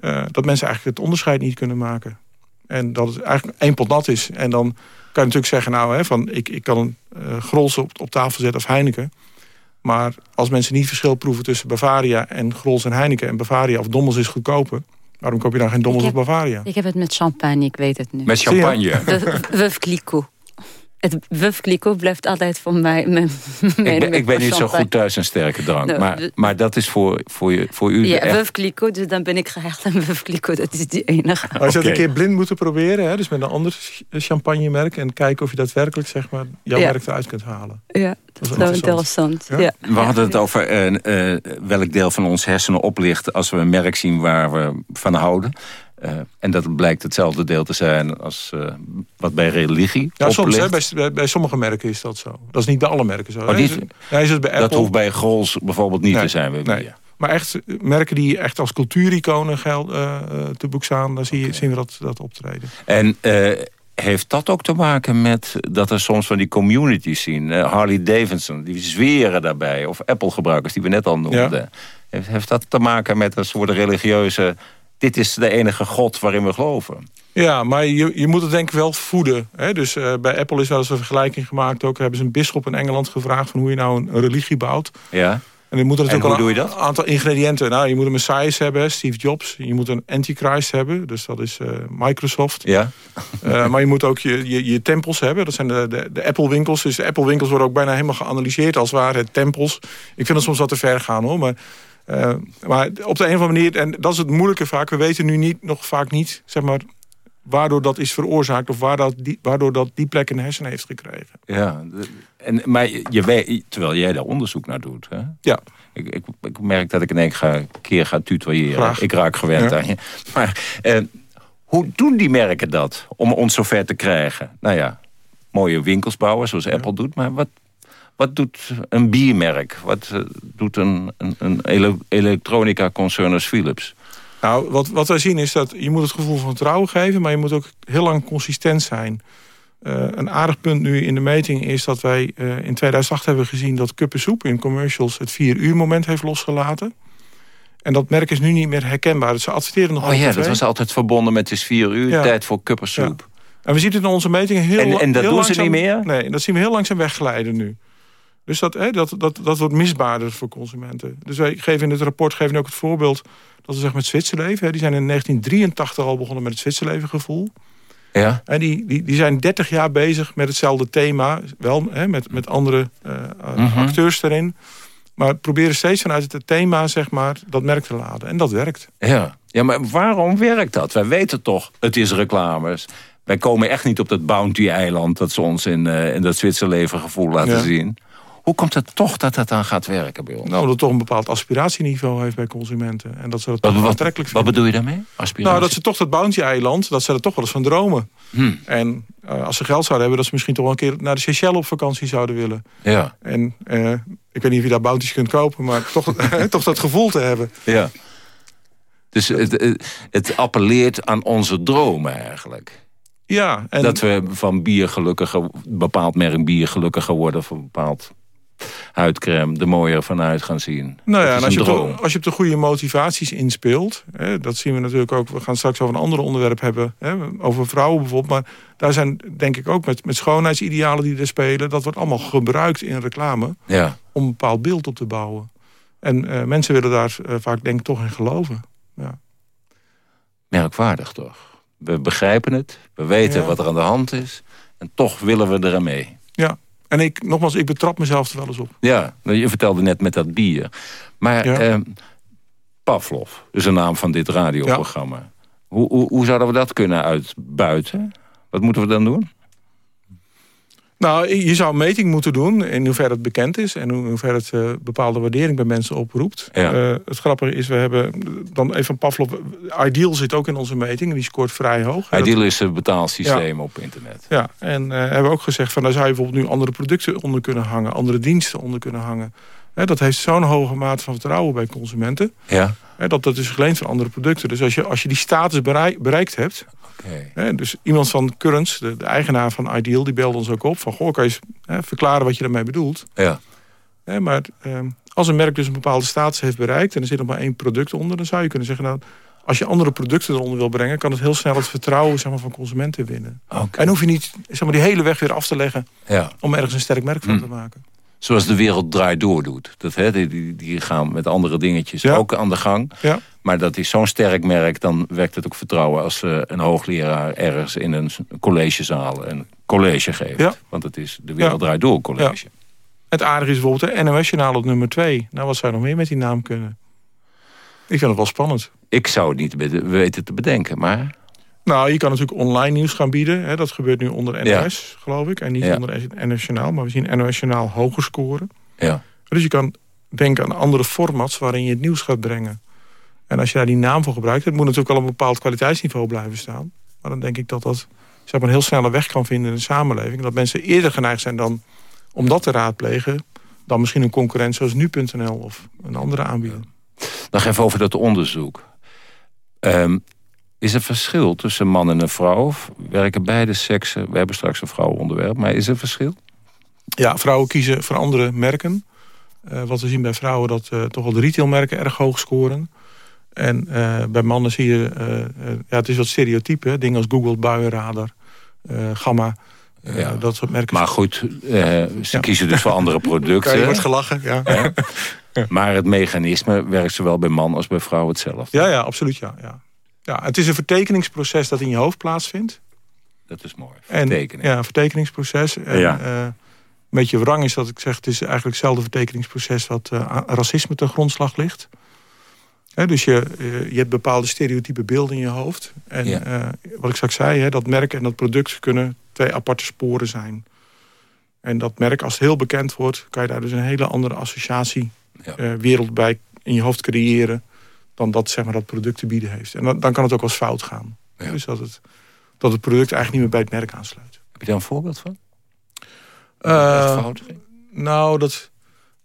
eh, dat mensen eigenlijk het onderscheid niet kunnen maken. En dat het eigenlijk één pot nat is. En dan kan je natuurlijk zeggen, nou, hè, van, ik, ik kan een Grols op, op tafel zetten of Heineken. Maar als mensen niet verschil proeven tussen Bavaria en Grols en Heineken... en Bavaria of Dommels is goedkoper... waarom koop je dan geen Dommels of heb- Bavaria? Ik heb het met champagne, ik weet het nu. Met champagne. De Veuve Clicquot. Het Clicquot blijft altijd voor mij... Mijn, Ik ben, ik ben niet zo goed thuis in sterke drank. Nou, maar, maar dat is voor, voor, je, voor u Ja, echt... Dus dan ben ik gehecht aan Clicquot. Dat is die enige. Maar je zou een keer blind moeten proberen. Hè? Dus met een ander ch- champagnemerk. En kijken of je daadwerkelijk zeg maar, jouw Ja. merk eruit kunt halen. Ja, dat is wel interessant. interessant. Ja? Ja? We hadden het over eh, eh, welk deel van ons hersenen oplicht... als we een merk zien waar we van houden. Eh, en dat blijkt hetzelfde deel te zijn als eh, wat bij religie Ja, soms. Hè, bij, bij, sommige merken is dat zo. Dat is niet bij alle merken zo. Oh, niet- Ja, is het bij Apple. Dat hoeft bij Grols bijvoorbeeld niet Nee, te zijn. nee. Maar echt eh, merken die echt als cultuuriconen geld, te boek staan... daar zie je, zien we dat, dat optreden. En heeft dat ook te maken met dat er soms van die communities zien? Harley Davidson, die zweren daarbij. Of Apple-gebruikers, die we net al noemden. Heeft, heeft dat te maken met een soort religieuze... dit is de enige god waarin we geloven? Ja, maar je, je moet het denk ik wel voeden. Hè? Dus eh, bij Apple is wel eens een vergelijking gemaakt. Ook hebben ze een bisschop in Engeland gevraagd... van hoe je nou een, een religie bouwt. Ja? En dan moet er natuurlijk hoe wel doe je een aantal ingrediënten. Nou, je moet een Messias hebben, Steve Jobs. Je moet een Antichrist hebben, dus dat is eh, Microsoft. Ja? Eh, maar je moet ook je, je, je tempels hebben. Dat zijn de, de, de Apple-winkels. Dus de Apple-winkels worden ook bijna helemaal geanalyseerd... als ware het tempels. Ik vind dat soms wat te ver gaan, hoor. Maar, eh, maar op de een of andere manier... en dat is het moeilijke vaak... we weten nu niet, nog vaak niet... zeg maar waardoor dat is veroorzaakt... of waardoor die, waardoor dat die plek in de hersenen heeft gekregen. Ja, en, maar je weet, terwijl jij daar onderzoek naar doet. Hè? Ja. Ik, ik, ik merk dat ik in één keer ga tutoyeren. Ik raak gewend aan je. Maar eh, hoe doen die merken dat om ons zover te krijgen? Nou ja, mooie winkels bouwen zoals Apple doet. Maar wat, wat doet een biermerk? Wat uh, doet een, een, een elektronica-concern als Philips? Nou, wat, wat wij zien is dat je moet het gevoel van vertrouwen geven... maar je moet ook heel lang consistent zijn. Uh, een aardig punt nu in de meting is dat wij uh, in 2008 hebben gezien... dat Kuppensoep in commercials het 4 uur moment heeft losgelaten. En dat merk is nu niet meer herkenbaar. Dus ze adverteren nog Oh ja, dat was altijd verbonden met het 4 uur, ja. tijd voor kuppensoep. Ja. En we zien het in onze metingen heel En, en dat heel doen langzaam, ze niet meer? Nee, dat zien we heel langzaam wegglijden nu. Dus dat, hè, dat, dat, dat wordt misbaarder voor consumenten. Dus wij geven in het rapport geven ook het voorbeeld... dat we zeggen met Zwitserleven... Hè, die zijn in 1983 al begonnen met het Zwitserleven gevoel. Ja. En die, die, die zijn 30 jaar bezig met hetzelfde thema. Wel hè, met, met andere uh, Mhm. uh, acteurs erin. Maar proberen steeds vanuit het thema zeg maar, dat merk te laden. En dat werkt. Ja. ja, maar waarom werkt dat? Wij weten toch, het is reclames. Wij komen echt niet op dat Bounty-eiland... dat ze ons in, uh, in dat Zwitserleven gevoel laten Ja. zien. Hoe komt het toch dat dat dan gaat werken bij ons? Nou, dat het toch een bepaald aspiratieniveau heeft bij consumenten. En dat ze dat Wat, toch wat, aantrekkelijk wat vinden. bedoel je daarmee? Aspiratie? Nou, dat ze toch dat Bounty-eiland, dat ze er toch wel eens van dromen. Hmm. En uh, als ze geld zouden hebben, dat ze misschien toch wel een keer naar de Seychelles op vakantie zouden willen. Ja. En uh, ik weet niet of je daar bounties kunt kopen, maar toch, toch dat gevoel te hebben. Ja. Dus het, het appelleert aan onze dromen eigenlijk. Ja. En... Dat we van bier gelukkiger, bepaald merk bier gelukkiger worden... van bepaald huidcreme de mooier vanuit gaan zien. Nou ja, en als je, op als je op de goede motivaties inspeelt... Hè, dat zien we natuurlijk ook... we gaan straks over een ander onderwerp hebben... Hè, over vrouwen bijvoorbeeld... maar daar zijn denk ik ook met, met schoonheidsidealen die er spelen... dat wordt allemaal gebruikt in reclame... Ja. om een bepaald beeld op te bouwen. En uh, mensen willen daar uh, vaak denk ik toch in geloven. Ja. Merkwaardig toch? We begrijpen het, we weten ja. wat er aan de hand is... en toch willen we er aan mee. Ja, en ik, nogmaals, ik betrap mezelf er wel eens op. Ja, je vertelde net met dat bier. Maar ja. eh, Pavlov is de naam van dit radioprogramma. Ja. Hoe, hoe, hoe zouden we dat kunnen uitbuiten? Wat moeten we dan doen? Nou, je zou een meting moeten doen in hoeverre het bekend is... en in hoeverre het uh, bepaalde waardering bij mensen oproept. Ja. Uh, het grappige is, we hebben dan even van Pavlov... Ideal zit ook in onze meting en die scoort vrij hoog. Ideal is een betaalsysteem ja. op internet. Ja, en uh, hebben we ook gezegd... van daar zou je bijvoorbeeld nu andere producten onder kunnen hangen... andere diensten onder kunnen hangen. He, dat heeft zo'n hoge mate van vertrouwen bij consumenten... Ja. He, dat dat is geleend van andere producten. Dus als je, als je die status bereik, bereikt hebt... Okay. Dus iemand van Currents, de, de, eigenaar van Ideal, die belde ons ook op van... goh, kan je he, verklaren wat je daarmee bedoelt? Ja. Maar eh, als een merk dus een bepaalde status heeft bereikt... en er zit nog maar één product onder... dan zou je kunnen zeggen, nou, als je andere producten eronder wil brengen... kan het heel snel het vertrouwen zeg maar, van consumenten winnen. Okay. En hoef je niet zeg maar, die hele weg weer af te leggen... Ja. om ergens een sterk merk van hm. te maken. Zoals de wereld draait door doet. Dat, hè, die, die gaan met andere dingetjes ja. ook aan de gang. Ja. Maar dat is zo'n sterk merk, dan werkt het ook vertrouwen... als uh, een hoogleraar ergens in een collegezaal een college geeft. Ja. Want het is de wereld draait door college. Ja. Het aardige is bijvoorbeeld de NOS-journaal op nummer 2. Nou, wat zou je nog meer met die naam kunnen? Ik vind het wel spannend. Ik zou het niet weten te bedenken, maar... Nou, je kan natuurlijk online nieuws gaan bieden. Hè. Dat gebeurt nu onder NOS, ja. geloof ik. En niet ja. onder NOS Journaal. Maar we zien NOS Journaal hoger scoren. Ja. Dus je kan denken aan andere formats waarin je het nieuws gaat brengen. En als je daar die naam voor gebruikt... het moet natuurlijk wel op een bepaald kwaliteitsniveau blijven staan. Maar dan denk ik dat dat zeg maar, een heel snelle weg kan vinden in de samenleving. Dat mensen eerder geneigd zijn dan om dat te raadplegen... dan misschien een concurrent zoals nu.nl of een andere aanbieder. Nog even over dat onderzoek. Um, is er verschil tussen man en een vrouw? Werken beide seksen? We hebben straks een vrouwenonderwerp, maar is er verschil? Ja, vrouwen kiezen voor andere merken. Uh, wat we zien bij vrouwen dat uh, toch wel de retailmerken erg hoog scoren. En uh, bij mannen zie je, ja, het is wat stereotype. Dingen als Google, Buienradar, Gamma. Ja. dat soort merken. Maar goed, ze ja. kiezen dus voor andere producten. Ja, je wordt gelachen, ja. ja. Maar het mechanisme werkt zowel bij man als bij vrouw hetzelfde. Ja, ja absoluut, ja. ja. Ja, het is een vertekeningsproces dat in je hoofd plaatsvindt. Dat is mooi, vertekening. En, ja, een vertekeningsproces. En, ja. uh, een beetje wrang is dat ik zeg... het is eigenlijk hetzelfde vertekeningsproces... wat uh, racisme ten grondslag ligt. Dus je, eh, je hebt bepaalde stereotype beelden in je hoofd. En eh, wat ik straks zei, dat merk en dat product kunnen twee aparte sporen zijn. En dat merk, als het heel bekend wordt... kan je daar dus een hele andere associatie ja. wereld bij in je hoofd creëren... dan dat, zeg maar, dat product te bieden heeft. En dan, dan kan het ook wel eens fout gaan. Dus dat het, dat het product eigenlijk niet meer bij het merk aansluit. Heb je daar een voorbeeld van? Uh, fout nou, dat...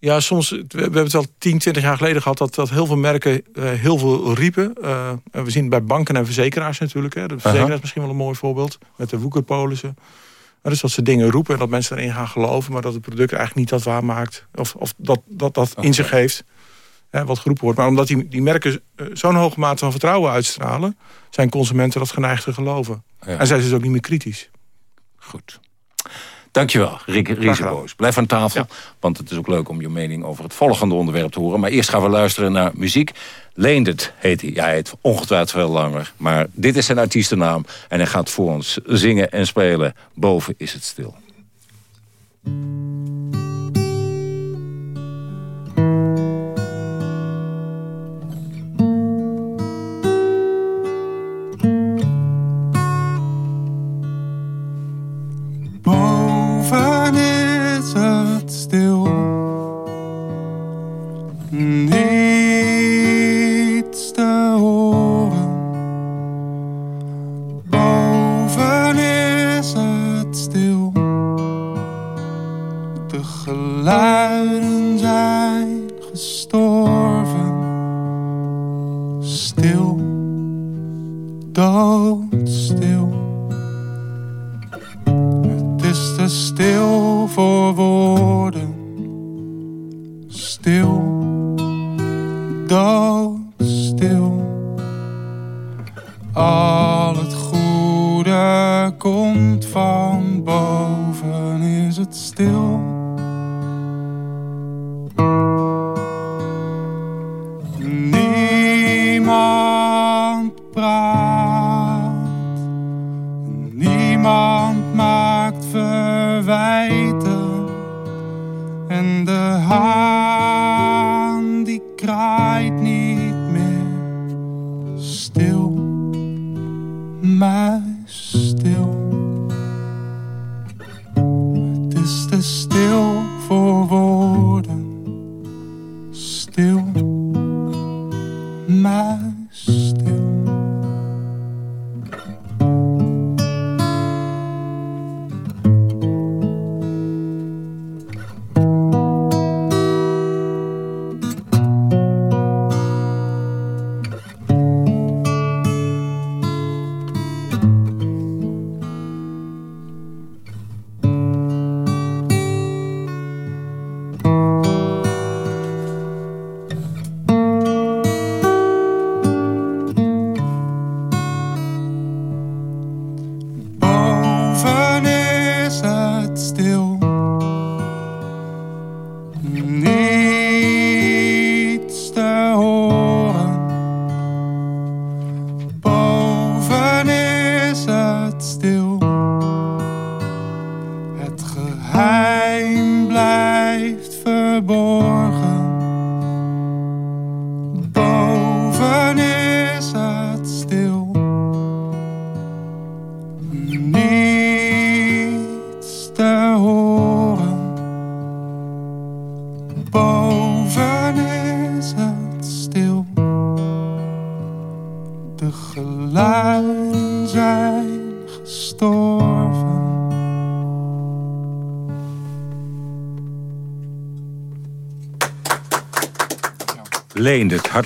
Ja, soms, we, hebben het wel 10, 20 jaar geleden gehad... dat, dat heel veel merken uh, heel veel riepen. Uh, we zien het bij banken en verzekeraars natuurlijk. Hè. De verzekeraars -huh. is misschien wel een mooi voorbeeld. Met de woekerpolissen. dus dat ze dingen roepen en dat mensen erin gaan geloven... maar dat het product eigenlijk niet dat waarmaakt. Of, of dat dat, dat in zich heeft. Hè, wat geroepen wordt. Maar omdat die, die merken zo'n hoge mate van vertrouwen uitstralen... zijn consumenten dat geneigd te geloven. Ja. En zijn ze dus ook niet meer kritisch. Goed. Dankjewel, Rick Risico's. Blijf aan tafel, want het is ook leuk om je mening over het volgende onderwerp te horen. Maar eerst gaan we luisteren naar muziek. Leendert heet hij. Ja, hij heet ongetwijfeld veel langer. Maar dit is zijn artiestennaam en hij gaat voor ons zingen en spelen. Boven is het stil. Leendert,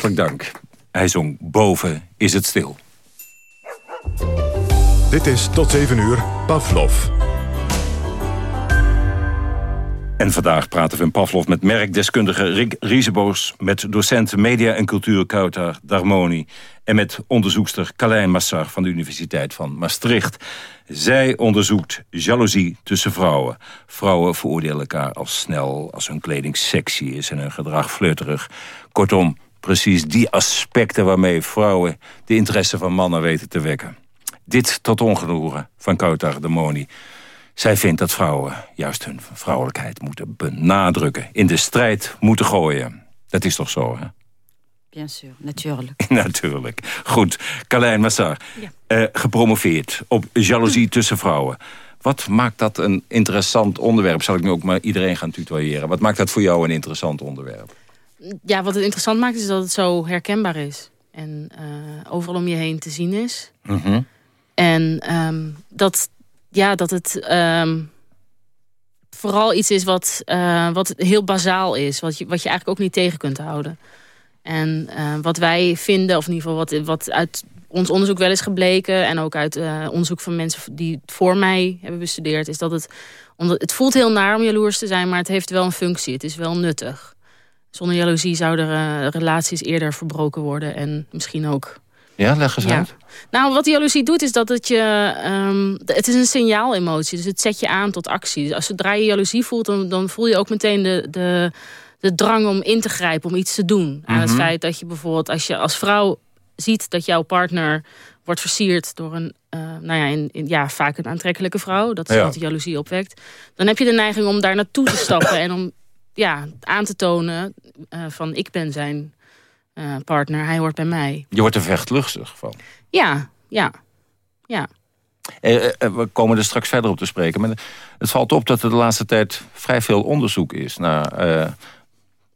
hartelijk dank. Hij zong Boven is het stil. Dit is tot 7 uur Pavlov. En vandaag praten we in Pavlov met merkdeskundige Rick Rieseboos... met docent media en cultuur Kautar Darmoni... en met onderzoekster Carlijn Massar van de Universiteit van Maastricht. Zij onderzoekt jaloezie tussen vrouwen. Vrouwen veroordelen elkaar als snel als hun kleding sexy is... en hun gedrag flirterig. Kortom, precies die aspecten waarmee vrouwen de interesse van mannen weten te wekken. Dit tot ongenoegen van Kautar de Moni. Zij vindt dat vrouwen juist hun vrouwelijkheid moeten benadrukken. In de strijd moeten gooien. Dat is toch zo, hè? Bien sûr, natuurlijk. natuurlijk. Goed, Carlijn Massar, eh, gepromoveerd op jaloezie tussen vrouwen. Wat maakt dat een interessant onderwerp? Zal ik nu ook maar iedereen gaan tutoyeren. Wat maakt dat voor jou een interessant onderwerp? Ja, wat het interessant maakt is dat het zo herkenbaar is. En uh, overal om je heen te zien is. Mhm. En um, dat, ja, dat het um, vooral iets is wat, uh, wat heel bazaal is. Wat je, wat je eigenlijk ook niet tegen kunt houden. En uh, wat wij vinden, of in ieder geval wat, wat uit ons onderzoek wel is gebleken... en ook uit onderzoek van mensen die het voor mij hebben bestudeerd... is dat het, omdat, het voelt heel naar om jaloers te zijn... maar het heeft wel een functie, het is wel nuttig. Zonder jaloezie zouden uh, relaties eerder verbroken worden... en misschien ook... Ja, leg eens ja. uit. Nou, wat jaloezie doet is dat het je... Um, het is een signaalemotie, dus het zet je aan tot actie. Dus als zodra je jaloezie voelt, dan, dan voel je ook meteen de... de de drang om in te grijpen, om iets te doen. Mm -hmm. Aan het feit dat je bijvoorbeeld, als je als vrouw ziet dat jouw partner wordt versierd door een, uh, nou ja, in, in, ja, vaak een aantrekkelijke vrouw, dat is ja. wat jaloezie opwekt, dan heb je de neiging om daar naartoe te stappen en om ja, aan te tonen uh, van ik ben zijn uh, partner, hij hoort bij mij. Je wordt er vechtlustig van. Ja, ja, ja. we komen er straks verder op te spreken. Maar het valt op dat er de laatste tijd vrij veel onderzoek is naar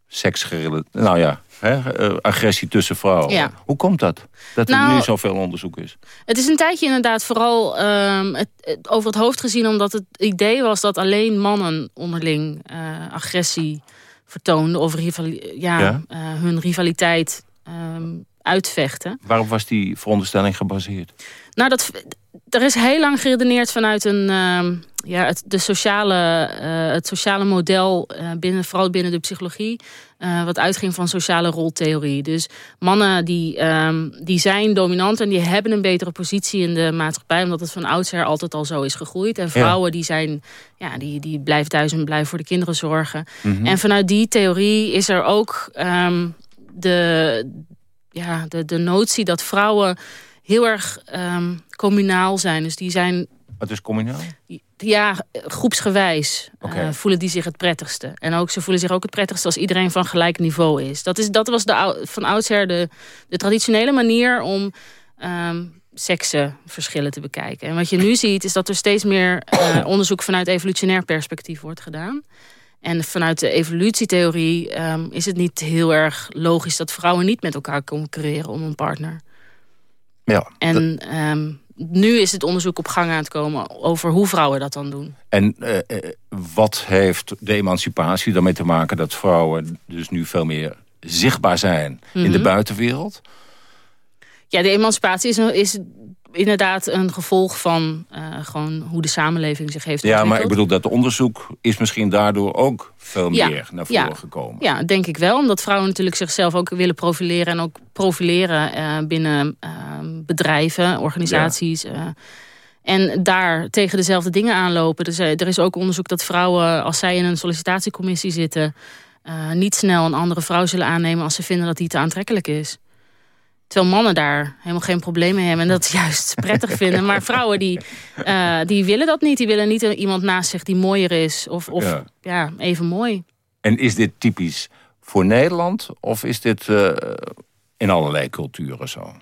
seksgerelateerd... Nou ja, hè, uh, agressie tussen vrouwen. Ja. Hoe komt dat? Dat er nou, nu zoveel onderzoek is? Het is een tijdje inderdaad vooral um, het, het, over het hoofd gezien... omdat het idee was dat alleen mannen onderling uh, agressie vertoonden... of rivali ja, ja? Uh, hun rivaliteit um, uitvechten. Waarop was die veronderstelling gebaseerd? Nou, dat, er is heel lang geredeneerd vanuit een, uh, ja, het, de sociale, het sociale model, binnen, vooral binnen de psychologie, uh, wat uitging van sociale roltheorie. Dus mannen die, um, die zijn dominant en die hebben een betere positie in de maatschappij, omdat het van oudsher altijd al zo is gegroeid. En vrouwen ja. die zijn, ja, die, die blijven thuis en blijven voor de kinderen zorgen. Mm -hmm. En vanuit die theorie is er ook um, de, ja, de, de notie dat vrouwen heel erg um, communaal zijn. Dus die zijn... Wat is communaal? Ja, groepsgewijs okay. uh, voelen die zich het prettigste. En ook, ze voelen zich ook het prettigste als iedereen van gelijk niveau is. Dat, is, dat was de, van oudsher de, de traditionele manier om um, seksenverschillen te bekijken. En wat je nu ziet is dat er steeds meer uh, onderzoek vanuit evolutionair perspectief wordt gedaan. En vanuit de evolutietheorie um, is het niet heel erg logisch dat vrouwen niet met elkaar concurreren om een partner. Ja, en dat... um, nu is het onderzoek op gang aan het komen over hoe vrouwen dat dan doen. En uh, wat heeft de emancipatie daarmee te maken dat vrouwen dus nu veel meer zichtbaar zijn mm -hmm. in de buitenwereld? Ja, de emancipatie is, is inderdaad een gevolg van uh, gewoon hoe de samenleving zich heeft Ja, maar ik bedoel dat onderzoek is misschien daardoor ook veel ja, meer naar voren ja, gekomen. Ja, denk ik wel. Omdat vrouwen natuurlijk zichzelf ook willen profileren... en ook profileren uh, binnen uh, bedrijven, organisaties... Ja. en daar tegen dezelfde dingen aanlopen. Dus er is ook onderzoek dat vrouwen, als zij in een sollicitatiecommissie zitten... niet snel een andere vrouw zullen aannemen als ze vinden dat die te aantrekkelijk is. Terwijl mannen daar helemaal geen probleem mee hebben. En dat juist prettig vinden. Maar vrouwen die, uh, die willen dat niet. Die willen niet iemand naast zich die mooier is. Of, of ja. ja. even mooi. En is dit typisch voor Nederland? Of is dit uh, in allerlei culturen zo?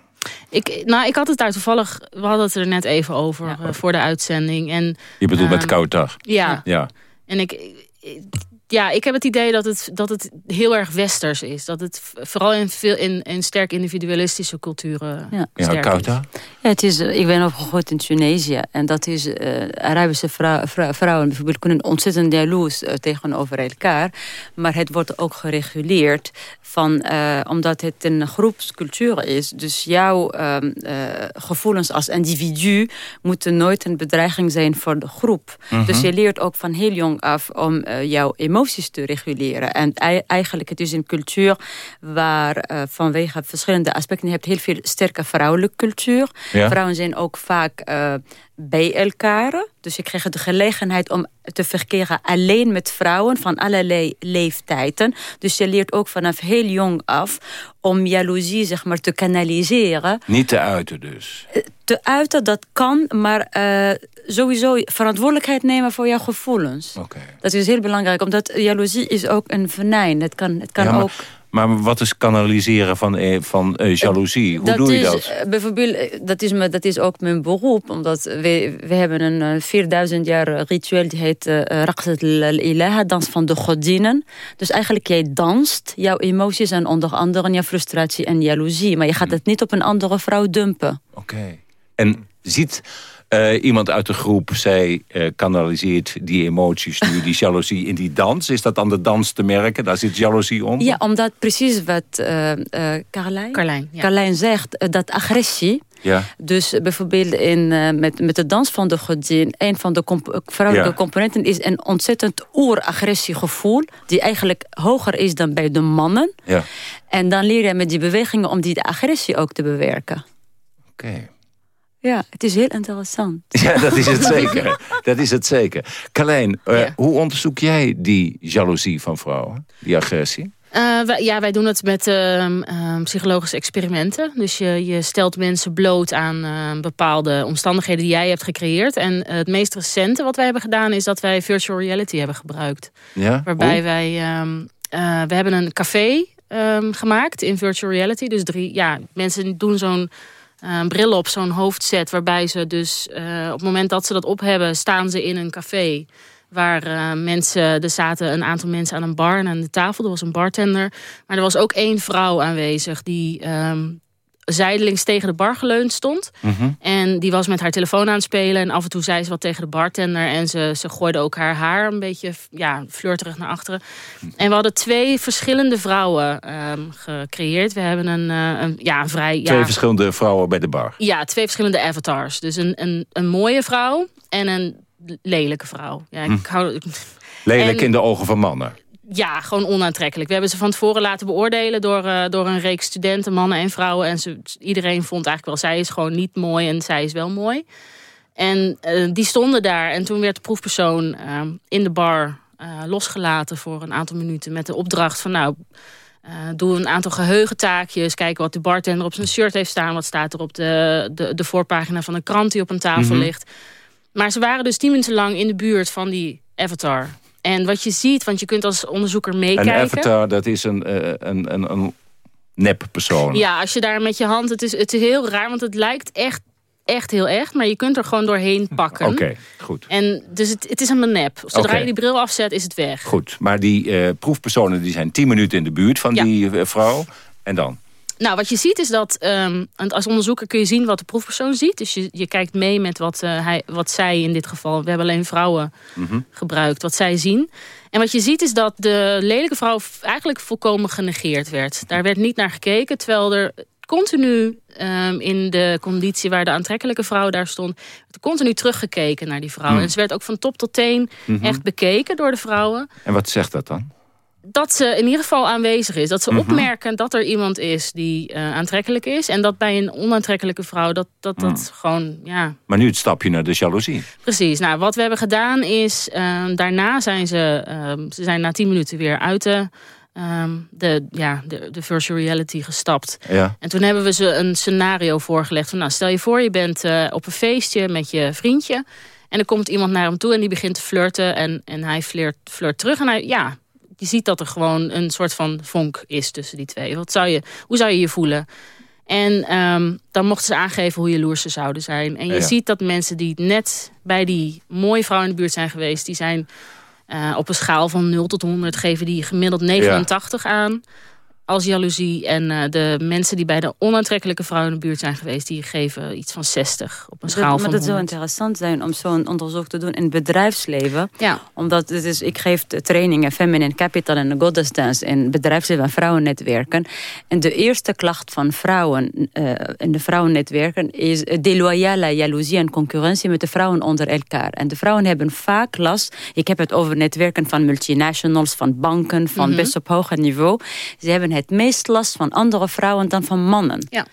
Ik, nou, ik had het daar toevallig... We hadden het er net even over ja. uh, voor de uitzending. En, Je bedoelt met Kouddag? Ja. ja. En ik... ik ja, ik heb het idee dat het, dat het heel erg westers is. Dat het vooral in, veel, in, in sterk individualistische culturen ja. sterk ja, is. Ja, het is, ik ben opgegroeid in Tunesië. En dat is, uh, Arabische vrou, vrou, vrouwen bijvoorbeeld kunnen ontzettend jaloers uh, tegenover elkaar. Maar het wordt ook gereguleerd van, uh, omdat het een groepscultuur is. Dus jouw gevoelens als individu moeten nooit een bedreiging zijn voor de groep. Mm -hmm. Dus je leert ook van heel jong af om jouw emoties te reguleren. En eigenlijk het is een cultuur waar uh, vanwege verschillende aspecten... je hebt heel veel sterke vrouwelijke cultuur. Ja. Vrouwen zijn ook vaak uh, bij elkaar. Dus je krijgt de gelegenheid om te verkeren alleen met vrouwen van allerlei leeftijden. Dus je leert ook vanaf heel jong af om jaloezie zeg maar, te kanaliseren. Niet te uiten dus? Te uiten, dat kan, maar uh, sowieso verantwoordelijkheid nemen voor jouw gevoelens. Okay. Dat is heel belangrijk, omdat jaloezie is ook een venijn. Het kan, het kan ja, maar, ook... Maar wat is kanaliseren van, eh, van eh, jaloezie? Hoe doe je is, dat? eh, Bijvoorbeeld, dat is, me- dat is ook mijn beroep. Omdat we, we hebben een eh, 4000 jaar ritueel die heet uh, Raqsat al-Ilaha, dans van de godinnen. Dus eigenlijk jij danst jouw emoties en onder andere jouw frustratie en jaloezie. Maar je Hmm. gaat het niet op een andere vrouw dumpen. Oké. En ziet eh, iemand uit de groep, zij eh, kanaliseert die emoties nu, die jaloezie in die dans? Is dat aan de dans te merken? Daar zit jaloezie onder? Ja, omdat precies wat eh eh, Carlijn, Carlijn, ja. Carlijn zegt, dat agressie... Ja. Dus bijvoorbeeld in, eh, met, met de dans van de godin... een van de comp- vrouwelijke Ja. componenten is een ontzettend oeragressiegevoel... die eigenlijk hoger is dan bij de mannen. Ja. En dan leer je met die bewegingen om die agressie ook te bewerken. Oké. Ja, het is heel interessant. Ja, dat is het zeker. Dat is het zeker. Carlijn, eh, hoe onderzoek jij die jaloezie van vrouwen? Die agressie? Eh, wij, ja, wij doen het met ehm, ehm, psychologische experimenten. Dus je, je stelt mensen bloot aan ehm, bepaalde omstandigheden die jij hebt gecreëerd. En eh, het meest recente wat wij hebben gedaan is dat wij virtual reality hebben gebruikt. Ja? Waarbij Hoe? wij, ehm, eh, we hebben een café ehm, gemaakt in virtual reality. Dus drie, ja, mensen doen zo'n eh, bril op, zo'n hoofdset. Waarbij ze dus eh, op het moment dat ze dat op hebben, staan ze in een café. Waar eh, mensen, er zaten een aantal mensen aan een bar en aan de tafel. Er was een bartender. Maar er was ook één vrouw aanwezig die ehm, zijdelings tegen de bar geleund stond. Mhm. En die was met haar telefoon aan het spelen. En af en toe zei ze wat tegen de bartender. En ze, ze gooide ook haar haar een beetje ja, flirterig naar achteren. En we hadden twee verschillende vrouwen ehm, gecreëerd. We hebben een, eh, een, ja, een vrij... Twee ja, verschillende vrouwen bij de bar. ja, twee verschillende avatars. Dus een, een, een mooie vrouw en een lelijke vrouw. Ja, ik Hm. hou, Lelijk En- in de ogen van mannen. Ja, gewoon onaantrekkelijk. We hebben ze van tevoren laten beoordelen door, eh, door een reeks studenten, mannen en vrouwen. En ze, iedereen vond eigenlijk wel, zij is gewoon niet mooi en zij is wel mooi. En eh, die stonden daar en toen werd de proefpersoon eh, in de bar losgelaten voor een aantal minuten. Met de opdracht van nou, doe een aantal geheugentaakjes. Kijken wat de bartender op zijn shirt heeft staan. Wat staat er op de, de, de voorpagina van een krant die op een tafel Mhm. ligt. Maar ze waren dus tien minuten lang in de buurt van die avatar. En wat je ziet, want je kunt als onderzoeker meekijken. Een avatar, dat is een, eh, een, een, een nep persoon. Ja, als je daar met je hand... Het is, het is heel raar, want het lijkt echt, echt heel echt. Maar je kunt er gewoon doorheen pakken. Oké, goed. En dus het, het is een nep. Zodra je die bril afzet, is het weg. Goed, maar die eh, proefpersonen die zijn tien minuten in de buurt van Ja. die eh, vrouw. En dan? Nou, wat je ziet is dat... ehm, als onderzoeker kun je zien wat de proefpersoon ziet. Dus je, je kijkt mee met wat, eh, hij, wat zij in dit geval... We hebben alleen vrouwen Mhm. gebruikt, wat zij zien. En wat je ziet is dat de lelijke vrouw eigenlijk volkomen genegeerd werd. Daar werd niet naar gekeken, terwijl er continu ehm, in de conditie waar de aantrekkelijke vrouw daar stond... continu teruggekeken naar die vrouw. Hmm. En ze werd ook van top tot teen Mhm. echt bekeken door de vrouwen. En wat zegt dat dan? Dat ze in ieder geval aanwezig is. Dat ze Mhm. opmerken dat er iemand is die eh, aantrekkelijk is. En dat bij een onaantrekkelijke vrouw dat dat, dat gewoon... ja, Maar nu het stapje naar de jaloezie. Precies. Nou, wat we hebben gedaan is... ehm, daarna zijn ze... ehm, ze zijn na tien minuten weer uit de, ehm, de, ja, de, de virtual reality gestapt. Ja. En toen hebben we ze een scenario voorgelegd. Van, nou, stel je voor, je bent eh, op een feestje met je vriendje. En er komt iemand naar hem toe en die begint te flirten. En, en hij flirt, flirt terug. En hij, ja, je ziet dat er gewoon een soort van vonk is tussen die twee. Wat zou je, hoe zou je je voelen? En ehm, dan mochten ze aangeven hoe jaloers ze zouden zijn. En je Ja. ziet dat mensen die net bij die mooie vrouw in de buurt zijn geweest... die zijn eh, op een schaal van 0 tot 100 geven die gemiddeld 89 aan als jaloezie. En eh, de mensen die bij de onaantrekkelijke vrouw in de buurt zijn geweest... die geven iets van 60 op een schaal van maar dat zou 100. interessant zijn om zo'n onderzoek te doen in het bedrijfsleven. Ja. Omdat het is, ik geef de trainingen Feminine Capital en Goddess Dance in bedrijfsleven en vrouwennetwerken. En de eerste klacht van vrouwen eh, in de vrouwennetwerken is deloyale jaloezie en concurrentie met de vrouwen onder elkaar. En de vrouwen hebben vaak last, ik heb het over netwerken van multinationals, van banken, van Mhm. best op hoger niveau. Ze hebben het meest last van andere vrouwen dan van mannen. Ja.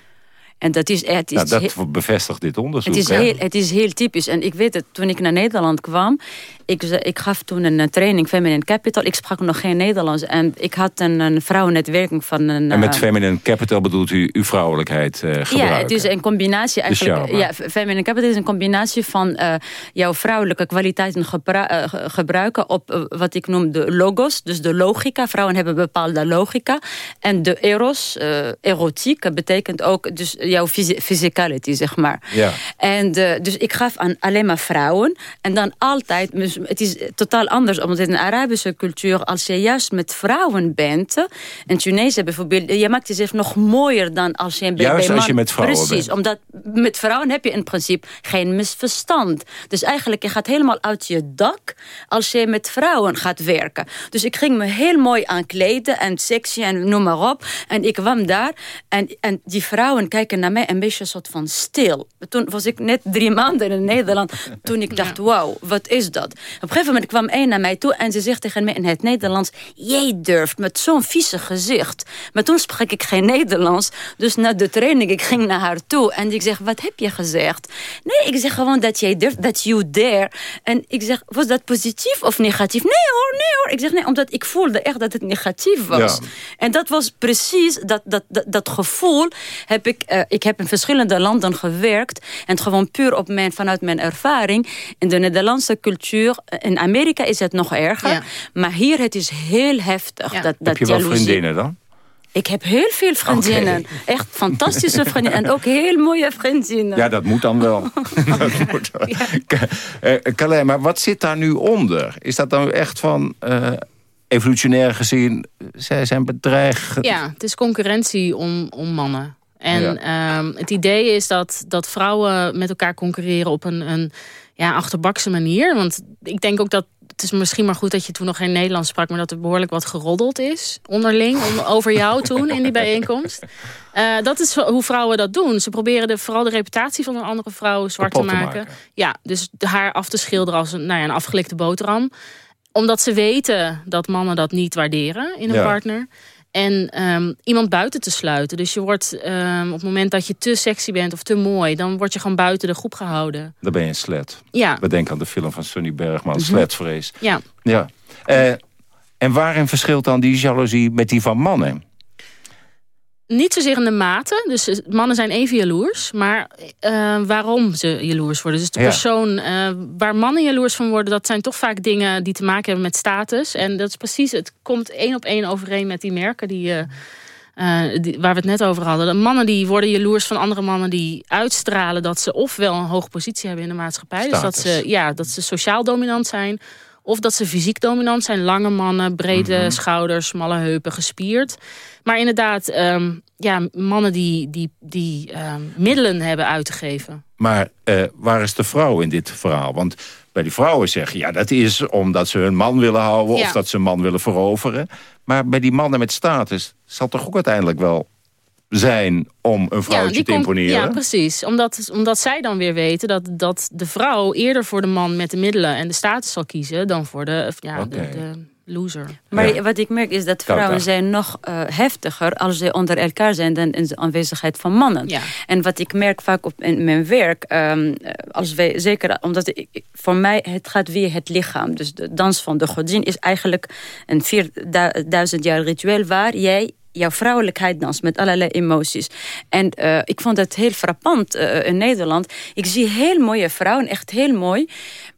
En dat is, het is nou, dat bevestigt dit onderzoek. Het is, heel, het is heel typisch. En ik weet het, toen ik naar Nederland kwam... Ik, ik gaf toen een training Feminine Capital. Ik sprak nog geen Nederlands. En ik had een, een vrouwennetwerking van een... En met Feminine Capital bedoelt u uw vrouwelijkheid uh, gebruiken? Ja, het is een combinatie eigenlijk. Ja, Feminine Capital is een combinatie van uh, jouw vrouwelijke kwaliteiten gebru uh, gebruiken op wat ik noem de logos. Dus de logica. Vrouwen hebben bepaalde logica. En de eros, erotiek, betekent ook dus jouw physicality, zeg maar. Ja. En dus ik gaf aan alleen maar vrouwen. En dan altijd het is totaal anders, omdat in een Arabische cultuur... als je juist met vrouwen bent... in Tunesië bijvoorbeeld, je maakt jezelf nog mooier dan als je... Bij, juist als je met vrouwen Precies, bent. omdat met vrouwen heb je in principe geen misverstand. Dus eigenlijk, je gaat helemaal uit je dak... als je met vrouwen gaat werken. Dus ik ging me heel mooi aankleden en sexy en noem maar op. En ik kwam daar en, en die vrouwen kijken naar mij een beetje soort van stil. Toen was ik net drie maanden in Nederland... toen ik dacht, wauw, wat is dat? Op een gegeven moment kwam één naar mij toe en ze zegt tegen mij in het Nederlands... jij durft met zo'n vieze gezicht. Maar toen sprak ik geen Nederlands. Dus na de training, ik ging naar haar toe en ik zeg, wat heb je gezegd? Nee, ik zeg gewoon dat jij durft, dat you dare. En ik zeg, was dat positief of negatief? Nee hoor, nee hoor. Ik zeg, nee, omdat ik voelde echt dat het negatief was. Ja. En dat was precies dat, dat, dat, dat gevoel heb ik... Uh, ik heb in verschillende landen gewerkt en gewoon puur op mijn, vanuit mijn ervaring in de Nederlandse cultuur in Amerika is het nog erger. Ja. Maar hier het is heel heftig. Ja. Dat, dat heb je wel jaloezie. vriendinnen dan? Ik heb heel veel vriendinnen. Okay. Echt fantastische vriendinnen. En ook heel mooie vriendinnen. Ja, dat moet dan wel. dat moet wel. Ja. Uh, maar wat zit daar nu onder? Is dat dan echt van... Uh, evolutionair gezien, zij zijn bedreigd? Ja, het is concurrentie om, om mannen. En ja. um, het idee is dat, dat vrouwen met elkaar concurreren op een... een ja, achterbakse manier. Want ik denk ook dat het is misschien maar goed dat je toen nog geen Nederlands sprak... maar dat er behoorlijk wat geroddeld is onderling om, over jou toen in die bijeenkomst. Uh, dat is hoe vrouwen dat doen. Ze proberen de, vooral de reputatie van een andere vrouw zwart te maken. te maken. Ja, dus haar af te schilderen als een, nou ja, een afgelikte boterham. Omdat ze weten dat mannen dat niet waarderen in een ja. partner en um, iemand buiten te sluiten. Dus je wordt um, op het moment dat je te sexy bent of te mooi... dan word je gewoon buiten de groep gehouden. Dan ben je een slet. Ja. We denken aan de film van Sonny Bergman, -hmm. Sletvrees. Ja. ja. Uh, en waarin verschilt dan die jaloezie met die van mannen? Niet zozeer in de mate. Dus mannen zijn even jaloers. Maar uh, waarom ze jaloers worden. Dus de ja. persoon uh, waar mannen jaloers van worden... dat zijn toch vaak dingen die te maken hebben met status. En dat is precies, het komt één op één overeen met die merken... die, uh, die waar we het net over hadden. De mannen die worden jaloers van andere mannen die uitstralen... dat ze ofwel een hoge positie hebben in de maatschappij. Status. Dus dat ze, ja, dat ze sociaal dominant zijn... Of dat ze fysiek dominant zijn. Lange mannen, brede mm -hmm. schouders, smalle heupen, gespierd. Maar inderdaad, um, ja, mannen die, die, die um, middelen hebben uit te geven. Maar uh, waar is de vrouw in dit verhaal? Want bij die vrouwen zeggen, ja, dat is omdat ze hun man willen houden... Ja. of dat ze een man willen veroveren. Maar bij die mannen met status zal toch ook uiteindelijk wel zijn om een vrouwtje ja, te imponeren. Ja, precies. Omdat, omdat zij dan weer weten dat, dat de vrouw eerder voor de man met de middelen en de status zal kiezen dan voor de, ja, okay. de, de loser. Maar ja. wat ik merk is dat vrouwen zijn nog uh, heftiger als ze onder elkaar zijn dan in de aanwezigheid van mannen. Ja. En wat ik merk vaak op in mijn werk, um, als wij zeker, omdat ik, voor mij het gaat weer het lichaam. Dus de dans van de godin is eigenlijk een 4000 jaar ritueel waar jij jouw vrouwelijkheid danst met allerlei emoties. En uh, ik vond het heel frappant uh, in Nederland. Ik zie heel mooie vrouwen, echt heel mooi.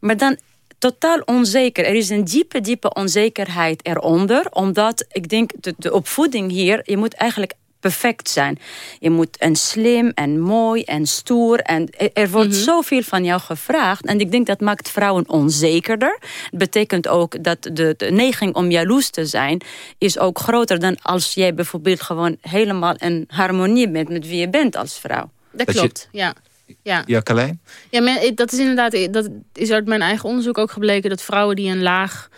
Maar dan totaal onzeker. Er is een diepe, diepe onzekerheid eronder. Omdat, ik denk, de, de opvoeding hier... je moet eigenlijk perfect zijn. Je moet en slim en mooi en stoer. En er wordt mm -hmm. zoveel van jou gevraagd. En ik denk dat maakt vrouwen onzekerder. Het betekent ook dat de, de neiging om jaloers te zijn... is ook groter dan als jij bijvoorbeeld gewoon helemaal in harmonie bent... met wie je bent als vrouw. Dat, dat klopt, je... ja. Ja, ja Carlijn? Ja, maar dat is inderdaad, dat is uit mijn eigen onderzoek ook gebleken... dat vrouwen die een laag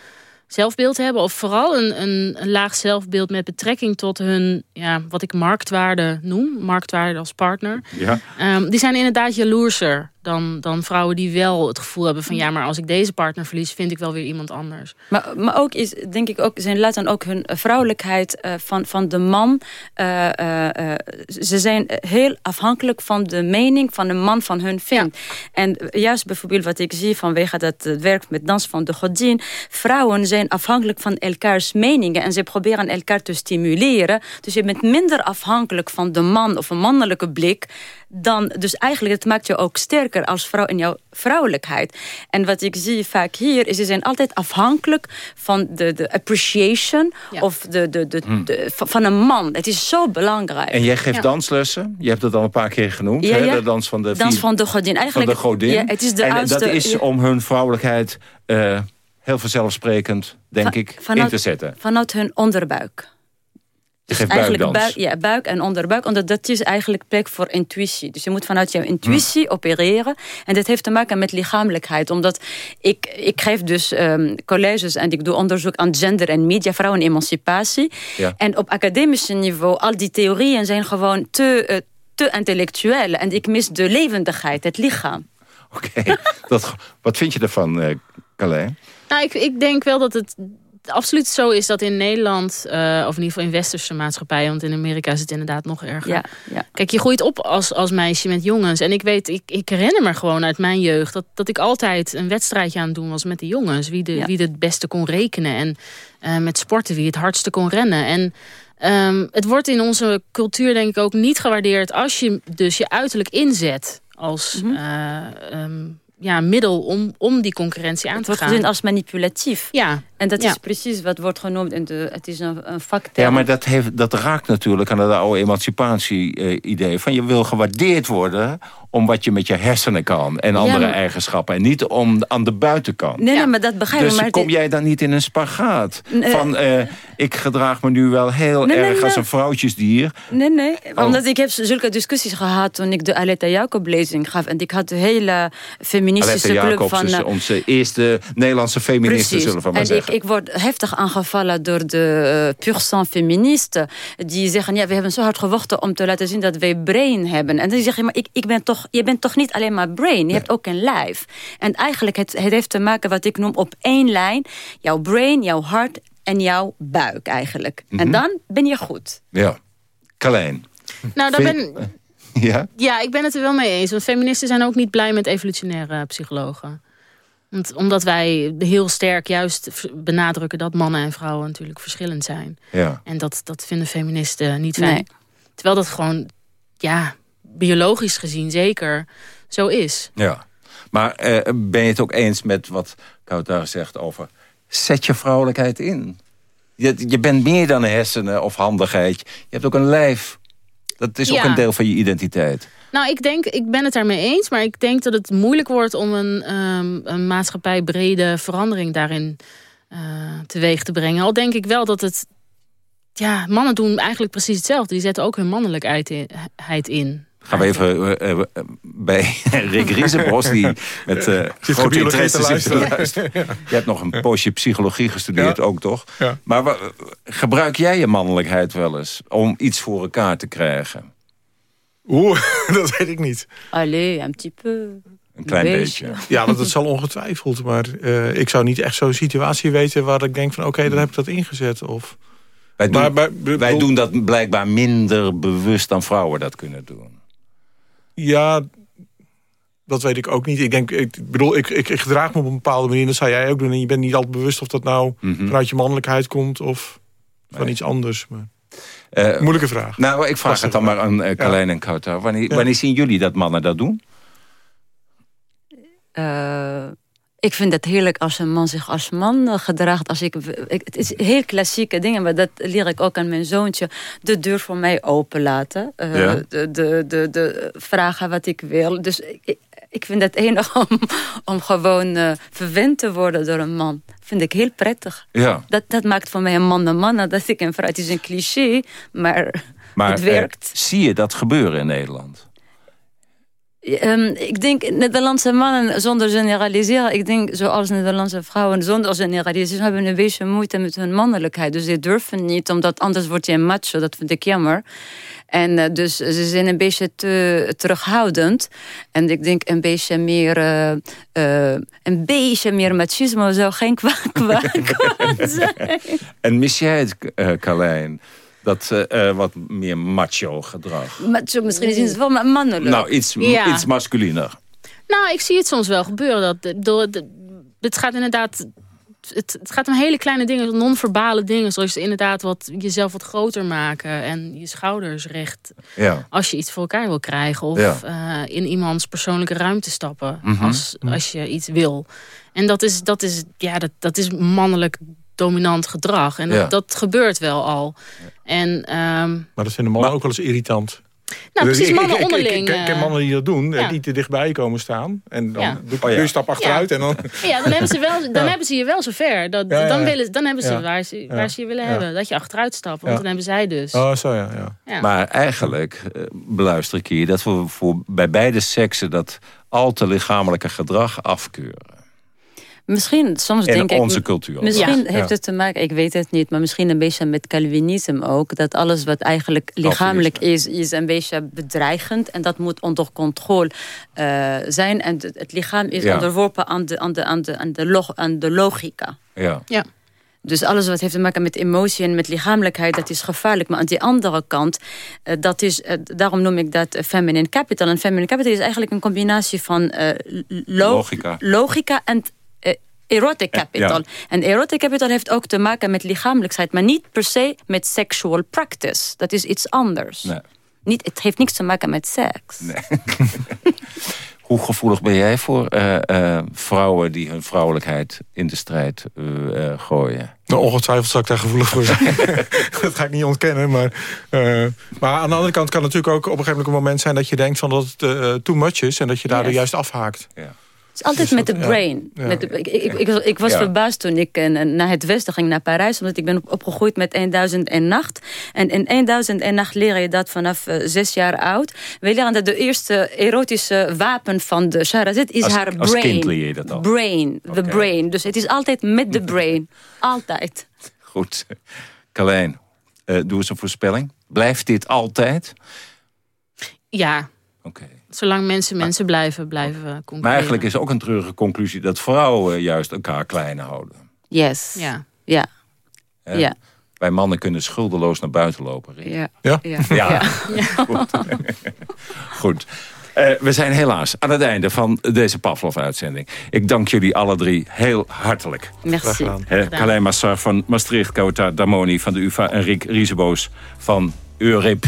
zelfbeeld hebben... of vooral een, een, een, laag zelfbeeld met betrekking tot hun... Ja, wat ik marktwaarde noem, marktwaarde als partner... Ja. Um, die zijn inderdaad jaloerser dan, dan vrouwen die wel het gevoel hebben van... ja, maar als ik deze partner verlies, vind ik wel weer iemand anders. Maar, maar ook is, denk ik, ook, ze laten ook hun vrouwelijkheid uh, van, van de man... Uh, uh, ze zijn heel afhankelijk van de mening van de man van hun vindt. Ja. En juist bijvoorbeeld wat ik zie vanwege dat werk met dans van de godin... vrouwen zijn afhankelijk van elkaars meningen... en ze proberen elkaar te stimuleren. Dus je bent minder afhankelijk van de man of een mannelijke blik dan, dus eigenlijk, het maakt je ook sterker als vrouw in jouw vrouwelijkheid. En wat ik zie vaak hier, is ze zijn altijd afhankelijk van de, de appreciation of de, de, de, hmm. de, van een man. Het is zo belangrijk. En jij geeft danslessen, je hebt het al een paar keer genoemd, ja, hè? de dans van de, dans van de godin. Eigenlijk, van de godin. Ja, het is de en oudste, dat is om hun vrouwelijkheid uh, heel vanzelfsprekend, denk van, ik, vanuit, in te zetten. Vanuit hun onderbuik. Dus eigenlijk buik, ja, buik en onderbuik. Omdat dat is eigenlijk plek voor intuïtie. Dus je moet vanuit jouw intuïtie hm. opereren. En dat heeft te maken met lichamelijkheid. Omdat ik, ik geef dus um, colleges en ik doe onderzoek aan gender en media, vrouwenemancipatie. Ja. En op academisch niveau, al die theorieën zijn gewoon te, uh, te intellectueel. En ik mis de levendigheid, het lichaam. Oké, okay. wat vind je ervan, uh, Calais? Nou, ik, ik denk wel dat het absoluut zo is dat in Nederland, uh, of in ieder geval in westerse maatschappijen, want in Amerika is het inderdaad nog erger. Ja, ja. Kijk, je groeit op als, als meisje met jongens. En ik weet, ik, ik herinner me gewoon uit mijn jeugd dat, dat ik altijd een wedstrijdje aan het doen was met de jongens. Wie, de, ja. wie het beste kon rekenen. En uh, met sporten, wie het hardste kon rennen. En um, het wordt in onze cultuur denk ik ook niet gewaardeerd als je dus je uiterlijk inzet als mm -hmm. uh, um, ja, middel om, om die concurrentie aan het te gaan. Het wordt gezien als manipulatief. Ja. En dat ja. is precies wat wordt genoemd in de... Het is een, een factor. Ja, maar dat, heeft, dat raakt natuurlijk aan het oude emancipatie-idee. Van je wil gewaardeerd worden om wat je met je hersenen kan. En andere ja, maar... eigenschappen. En niet om aan de buitenkant. Nee, nee maar dat begrijp ik. Dus maar kom jij dan niet in een spagaat? Nee. Van, uh, ik gedraag me nu wel heel nee, erg als een vrouwtjesdier. Nee, nee. Oh. Omdat ik heb zulke discussies gehad toen ik de Aletta Jacob-lezing gaf. En ik had de hele feministische Aletta club Jacobs van... is onze eerste Nederlandse feministe, Precies. zullen we maar en zeggen. Ik, ik word heftig aangevallen door de uh, pur sang feministen. Die zeggen, ja, we hebben zo hard gevochten om te laten zien dat wij brain hebben. En dan zeg je, maar ik, ik ben toch, je bent toch niet alleen maar brain. Je nee. hebt ook een lijf. En eigenlijk, het, het heeft te maken wat ik noem op één lijn. Jouw brain, jouw hart en jouw buik eigenlijk. Mm -hmm. En dan ben je goed. Ja. Carlijn. Nou, daar ben... Ja? Ja, ik ben het er wel mee eens. Want feministen zijn ook niet blij met evolutionaire psychologen. Want, omdat wij heel sterk juist benadrukken dat mannen en vrouwen natuurlijk verschillend zijn. Ja. En dat, dat vinden feministen niet fijn. Nee. Terwijl dat gewoon, ja, biologisch gezien zeker zo is. Ja, maar uh, ben je het ook eens met wat Kautar zegt over... zet je vrouwelijkheid in? Je, je bent meer dan een hersenen of handigheid. Je hebt ook een lijf. Dat is ja. ook een deel van je identiteit. Nou, ik denk, ik ben het daarmee eens, maar ik denk dat het moeilijk wordt om een, um, een maatschappijbrede verandering daarin uh, teweeg te brengen. Al denk ik wel dat het, ja, mannen doen eigenlijk precies hetzelfde. Die zetten ook hun mannelijkheid in. Gaan we even uh, uh, bij Rick Riesenbos, die met uh, grote interesse zit te luisteren. Ja. Je hebt nog een poosje psychologie gestudeerd ja. ook, toch? Ja. Maar gebruik jij je mannelijkheid wel eens om iets voor elkaar te krijgen? Oeh, dat weet ik niet. Allee, een peu. Een klein beetje. beetje. Ja, dat, dat zal ongetwijfeld. Maar uh, ik zou niet echt zo'n situatie weten waar ik denk van... oké, okay, dan heb ik dat ingezet. Of... Wij, doen, maar, maar, wij doen dat blijkbaar minder bewust dan vrouwen dat kunnen doen. Ja, dat weet ik ook niet. Ik denk, ik bedoel, ik, ik, ik gedraag me op een bepaalde manier. Dat zou jij ook doen. En je bent niet altijd bewust of dat nou mm -hmm. vanuit je mannelijkheid komt... of van nee. iets anders. Maar... Uh, Moeilijke vraag. Nou, ik vraag het dan maar aan uh, Carlijn ja. en Kouta. Wanneer, ja. wanneer zien jullie dat mannen dat doen? Uh, vind het heerlijk als een man zich als man gedraagt. Als ik, ik, het is heel klassieke dingen, maar dat leer ik ook aan mijn zoontje. De deur voor mij openlaten. Uh, ja. de, de, de, de vragen wat ik wil. Dus ik, ik vind het enig om, om gewoon uh, verwend te worden door een man. Vind ik heel prettig. Ja. Dat, dat maakt voor mij een man een man. Dat ik een vrouw. Het is een cliché, maar, maar het werkt. Zie je dat gebeuren in Nederland? Um, ik denk Nederlandse mannen zonder generaliseren. Ik denk zoals Nederlandse vrouwen zonder generaliseren hebben een beetje moeite met hun mannelijkheid. Dus ze durven niet, omdat anders wordt je een macho. Dat vind ik jammer. En uh, dus ze zijn een beetje te terughoudend. En ik denk een beetje meer, uh, uh, een beetje meer machismo zou geen kwaad zijn. En mis jij het, Carlijn? Dat uh, wat meer macho gedrag. Macho, misschien is het wel mannelijk. Nou, iets, ja. iets masculiner. Nou, ik zie het soms wel gebeuren. Dat door, het gaat inderdaad... Het, het gaat om hele kleine dingen, non-verbale dingen. Zoals inderdaad wat, jezelf wat groter maken. En je schouders recht. Ja. Als je iets voor elkaar wil krijgen. Of ja. uh, in iemands persoonlijke ruimte stappen. Mm -hmm. als, als je iets wil. En dat is, dat is, ja, dat, dat is mannelijk dominant gedrag. En dat, dat, gebeurt wel al. En, um, maar dat vinden mannen ook wel eens irritant. Nou, dus precies, mannen onderling. Ik, ken mannen die dat doen, ja. die te dichtbij komen staan. En dan ja. doe je oh, ja. een stap achteruit. Ja. En dan... ja, dan, hebben ze, wel, dan hebben ze je wel zover. Dat, Dan, willen, dan hebben ze waar ze, waar ze je willen hebben. Dat je achteruit stapt, want dan hebben zij dus. Oh, zo ja. ja. Maar eigenlijk uh, beluister ik hier dat we voor, bij beide seksen... dat al te lichamelijke gedrag afkeuren. Misschien, soms en denk onze ik... cultuur. Misschien heeft het te maken, ik weet het niet... maar misschien een beetje met Calvinisme ook... dat alles wat eigenlijk lichamelijk is, is een beetje bedreigend... en dat moet onder controle uh, zijn. En het, het lichaam is ja. onderworpen aan de, aan, de, aan, de, aan, de log, aan de logica. Ja. ja. Dus alles wat heeft te maken met emotie en met lichamelijkheid, dat is gevaarlijk. Maar aan die andere kant, uh, dat is, uh, daarom noem ik dat feminine capital. En feminine capital is eigenlijk een combinatie van uh, lo logica. logica en erotic capital. Ja. En erotic capital heeft ook te maken met lichamelijkheid, maar niet per se met sexual practice. Dat is iets anders. Nee. Niet, het heeft niks te maken met seks. Nee. Hoe gevoelig ben jij voor uh, uh, vrouwen die hun vrouwelijkheid in de strijd uh, gooien? Nou, ongetwijfeld zal ik daar gevoelig voor zijn. dat ga ik niet ontkennen. Maar, maar aan de andere kant kan het natuurlijk ook op een gegeven moment zijn... dat je denkt van dat het too much is en dat je daardoor yes. juist afhaakt. Ja. Het is altijd met de brain. Ja. Met de, ik, ik, ik, ik, was ja. verbaasd toen ik uh, naar het westen ging, naar Parijs. Omdat ik ben opgegroeid met 1001 nacht. En in 1001 nacht leer je dat vanaf uh, zes jaar oud. We leren dat de eerste erotische wapen van de Shahrazad is als, haar brain. Als kind leer je dat al? Brain, the okay. brain. Dus het is altijd met de brain. altijd. Goed. Carlijn, uh, doe eens een voorspelling. Blijft dit altijd? Ja. Oké. Okay. Zolang mensen mensen blijven, blijven concurreren. Maar eigenlijk is ook een treurige conclusie... dat vrouwen juist elkaar klein houden. Yes. Ja. Ja. Eh, ja. Wij mannen kunnen schuldeloos naar buiten lopen. Rick. Ja. Ja? Ja. ja. Goed. Goed. Uh, we zijn helaas aan het einde van deze Pavlov-uitzending. Ik dank jullie alle drie heel hartelijk. Merci. Uh, Carlijn Massar van Maastricht, Kauta Damoni van de UvA... en Rick Rieseboos van Eurip.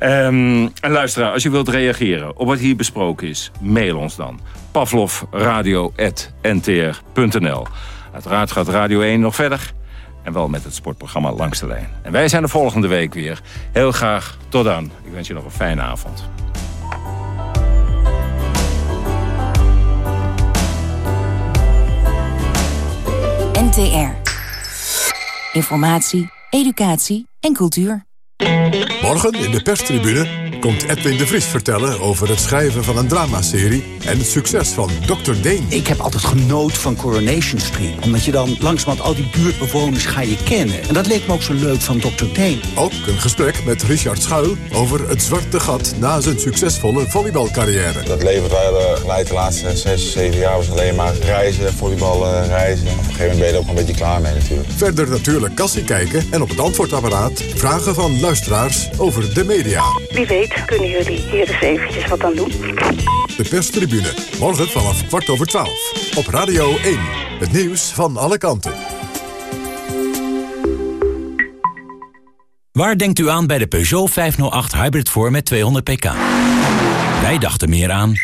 Um, en luisteraar, als je wilt reageren op wat hier besproken is... mail ons dan. pavlovradio.ntr.nl Uiteraard gaat Radio 1 nog verder. En wel met het sportprogramma Langs de Lijn. En wij zijn de volgende week weer. Heel graag tot dan. Ik wens je nog een fijne avond. NTR. Informatie, educatie en cultuur. Morgen in de perstribune komt Edwin de Vries vertellen over het schrijven van een dramaserie en het succes van Dr. Deen. Ik heb altijd genoten van Coronation Street. Omdat je dan langzamerhand al die buurtbewoners ga je kennen. En dat leek me ook zo leuk van Dr. Deen. Ook een gesprek met Richard Schuil over het zwarte gat na zijn succesvolle volleybalcarrière. Dat leven waar we geleid de laatste 6, 7 jaar was alleen maar reizen, volleyballen, reizen. Op een gegeven moment ben je er ook een beetje klaar mee natuurlijk. Verder natuurlijk kassie kijken en op het antwoordapparaat vragen van luisteraars over de media. Wie weet kunnen jullie hier eens eventjes wat aan doen. De perstribune, morgen vanaf kwart over twaalf. Op Radio 1, het nieuws van alle kanten. Waar denkt u aan bij de Peugeot 508 Hybrid voor met 200 pk? Wij dachten meer aan...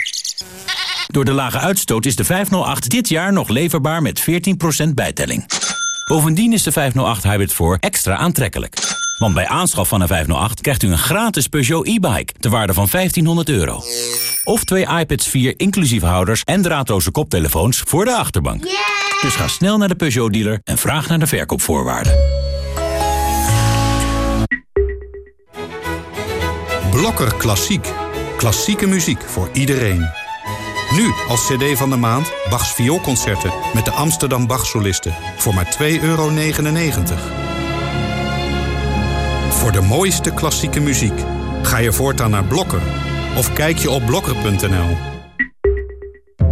Door de lage uitstoot is de 508 dit jaar nog leverbaar met 14% bijtelling. Bovendien is de 508 Hybrid voor extra aantrekkelijk. Want bij aanschaf van een 508 krijgt u een gratis Peugeot e-bike... ter waarde van 1500 euro. Of twee iPads 4 inclusief houders en draadloze koptelefoons voor de achterbank. Yeah! Dus ga snel naar de Peugeot-dealer en vraag naar de verkoopvoorwaarden. Blokker Klassiek. Klassieke muziek voor iedereen. Nu als cd van de maand Bachs vioolconcerten met de Amsterdam Bachsolisten voor maar 2,99 euro. Voor de mooiste klassieke muziek ga je voortaan naar Blokker of kijk je op blokker.nl.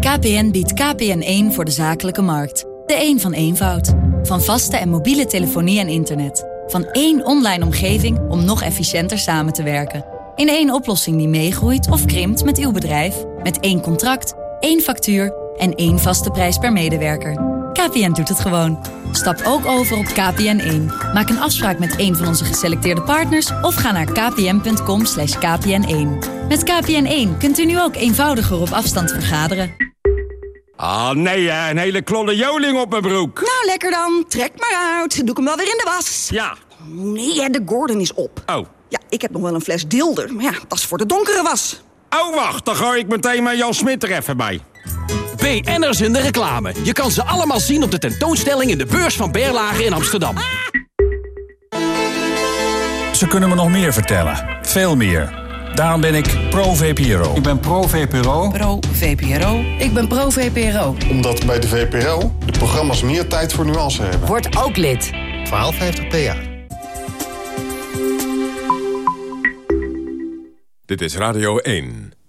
KPN biedt KPN1 voor de zakelijke markt. De een van eenvoud. Van vaste en mobiele telefonie en internet. Van één online omgeving om nog efficiënter samen te werken. In één oplossing die meegroeit of krimpt met uw bedrijf. Met één contract, één factuur en één vaste prijs per medewerker. KPN doet het gewoon. Stap ook over op KPN1. Maak een afspraak met een van onze geselecteerde partners... of ga naar kpn.com kpn1. Met KPN1 kunt u nu ook eenvoudiger op afstand vergaderen. Ah, nee, een hele klolle joling op mijn broek. Nou, lekker dan. Trek maar uit. Doe ik hem wel weer in de was. Ja. Nee, de Gordon is op. Oh. Ja, ik heb nog wel een fles dilder. Maar ja, dat is voor de donkere was. Oh, wacht. Dan gooi ik meteen mijn Jan Smit er even bij. BN'ers in de reclame. Je kan ze allemaal zien op de tentoonstelling in de beurs van Berlage in Amsterdam. Ze kunnen me nog meer vertellen. Veel meer. Daarom ben ik pro-VPRO. Ik ben pro-VPRO. Pro-VPRO. Ik ben pro-VPRO. Omdat bij de VPRO de programma's meer tijd voor nuance hebben. Word ook lid. 1250 PA. Dit is Radio 1.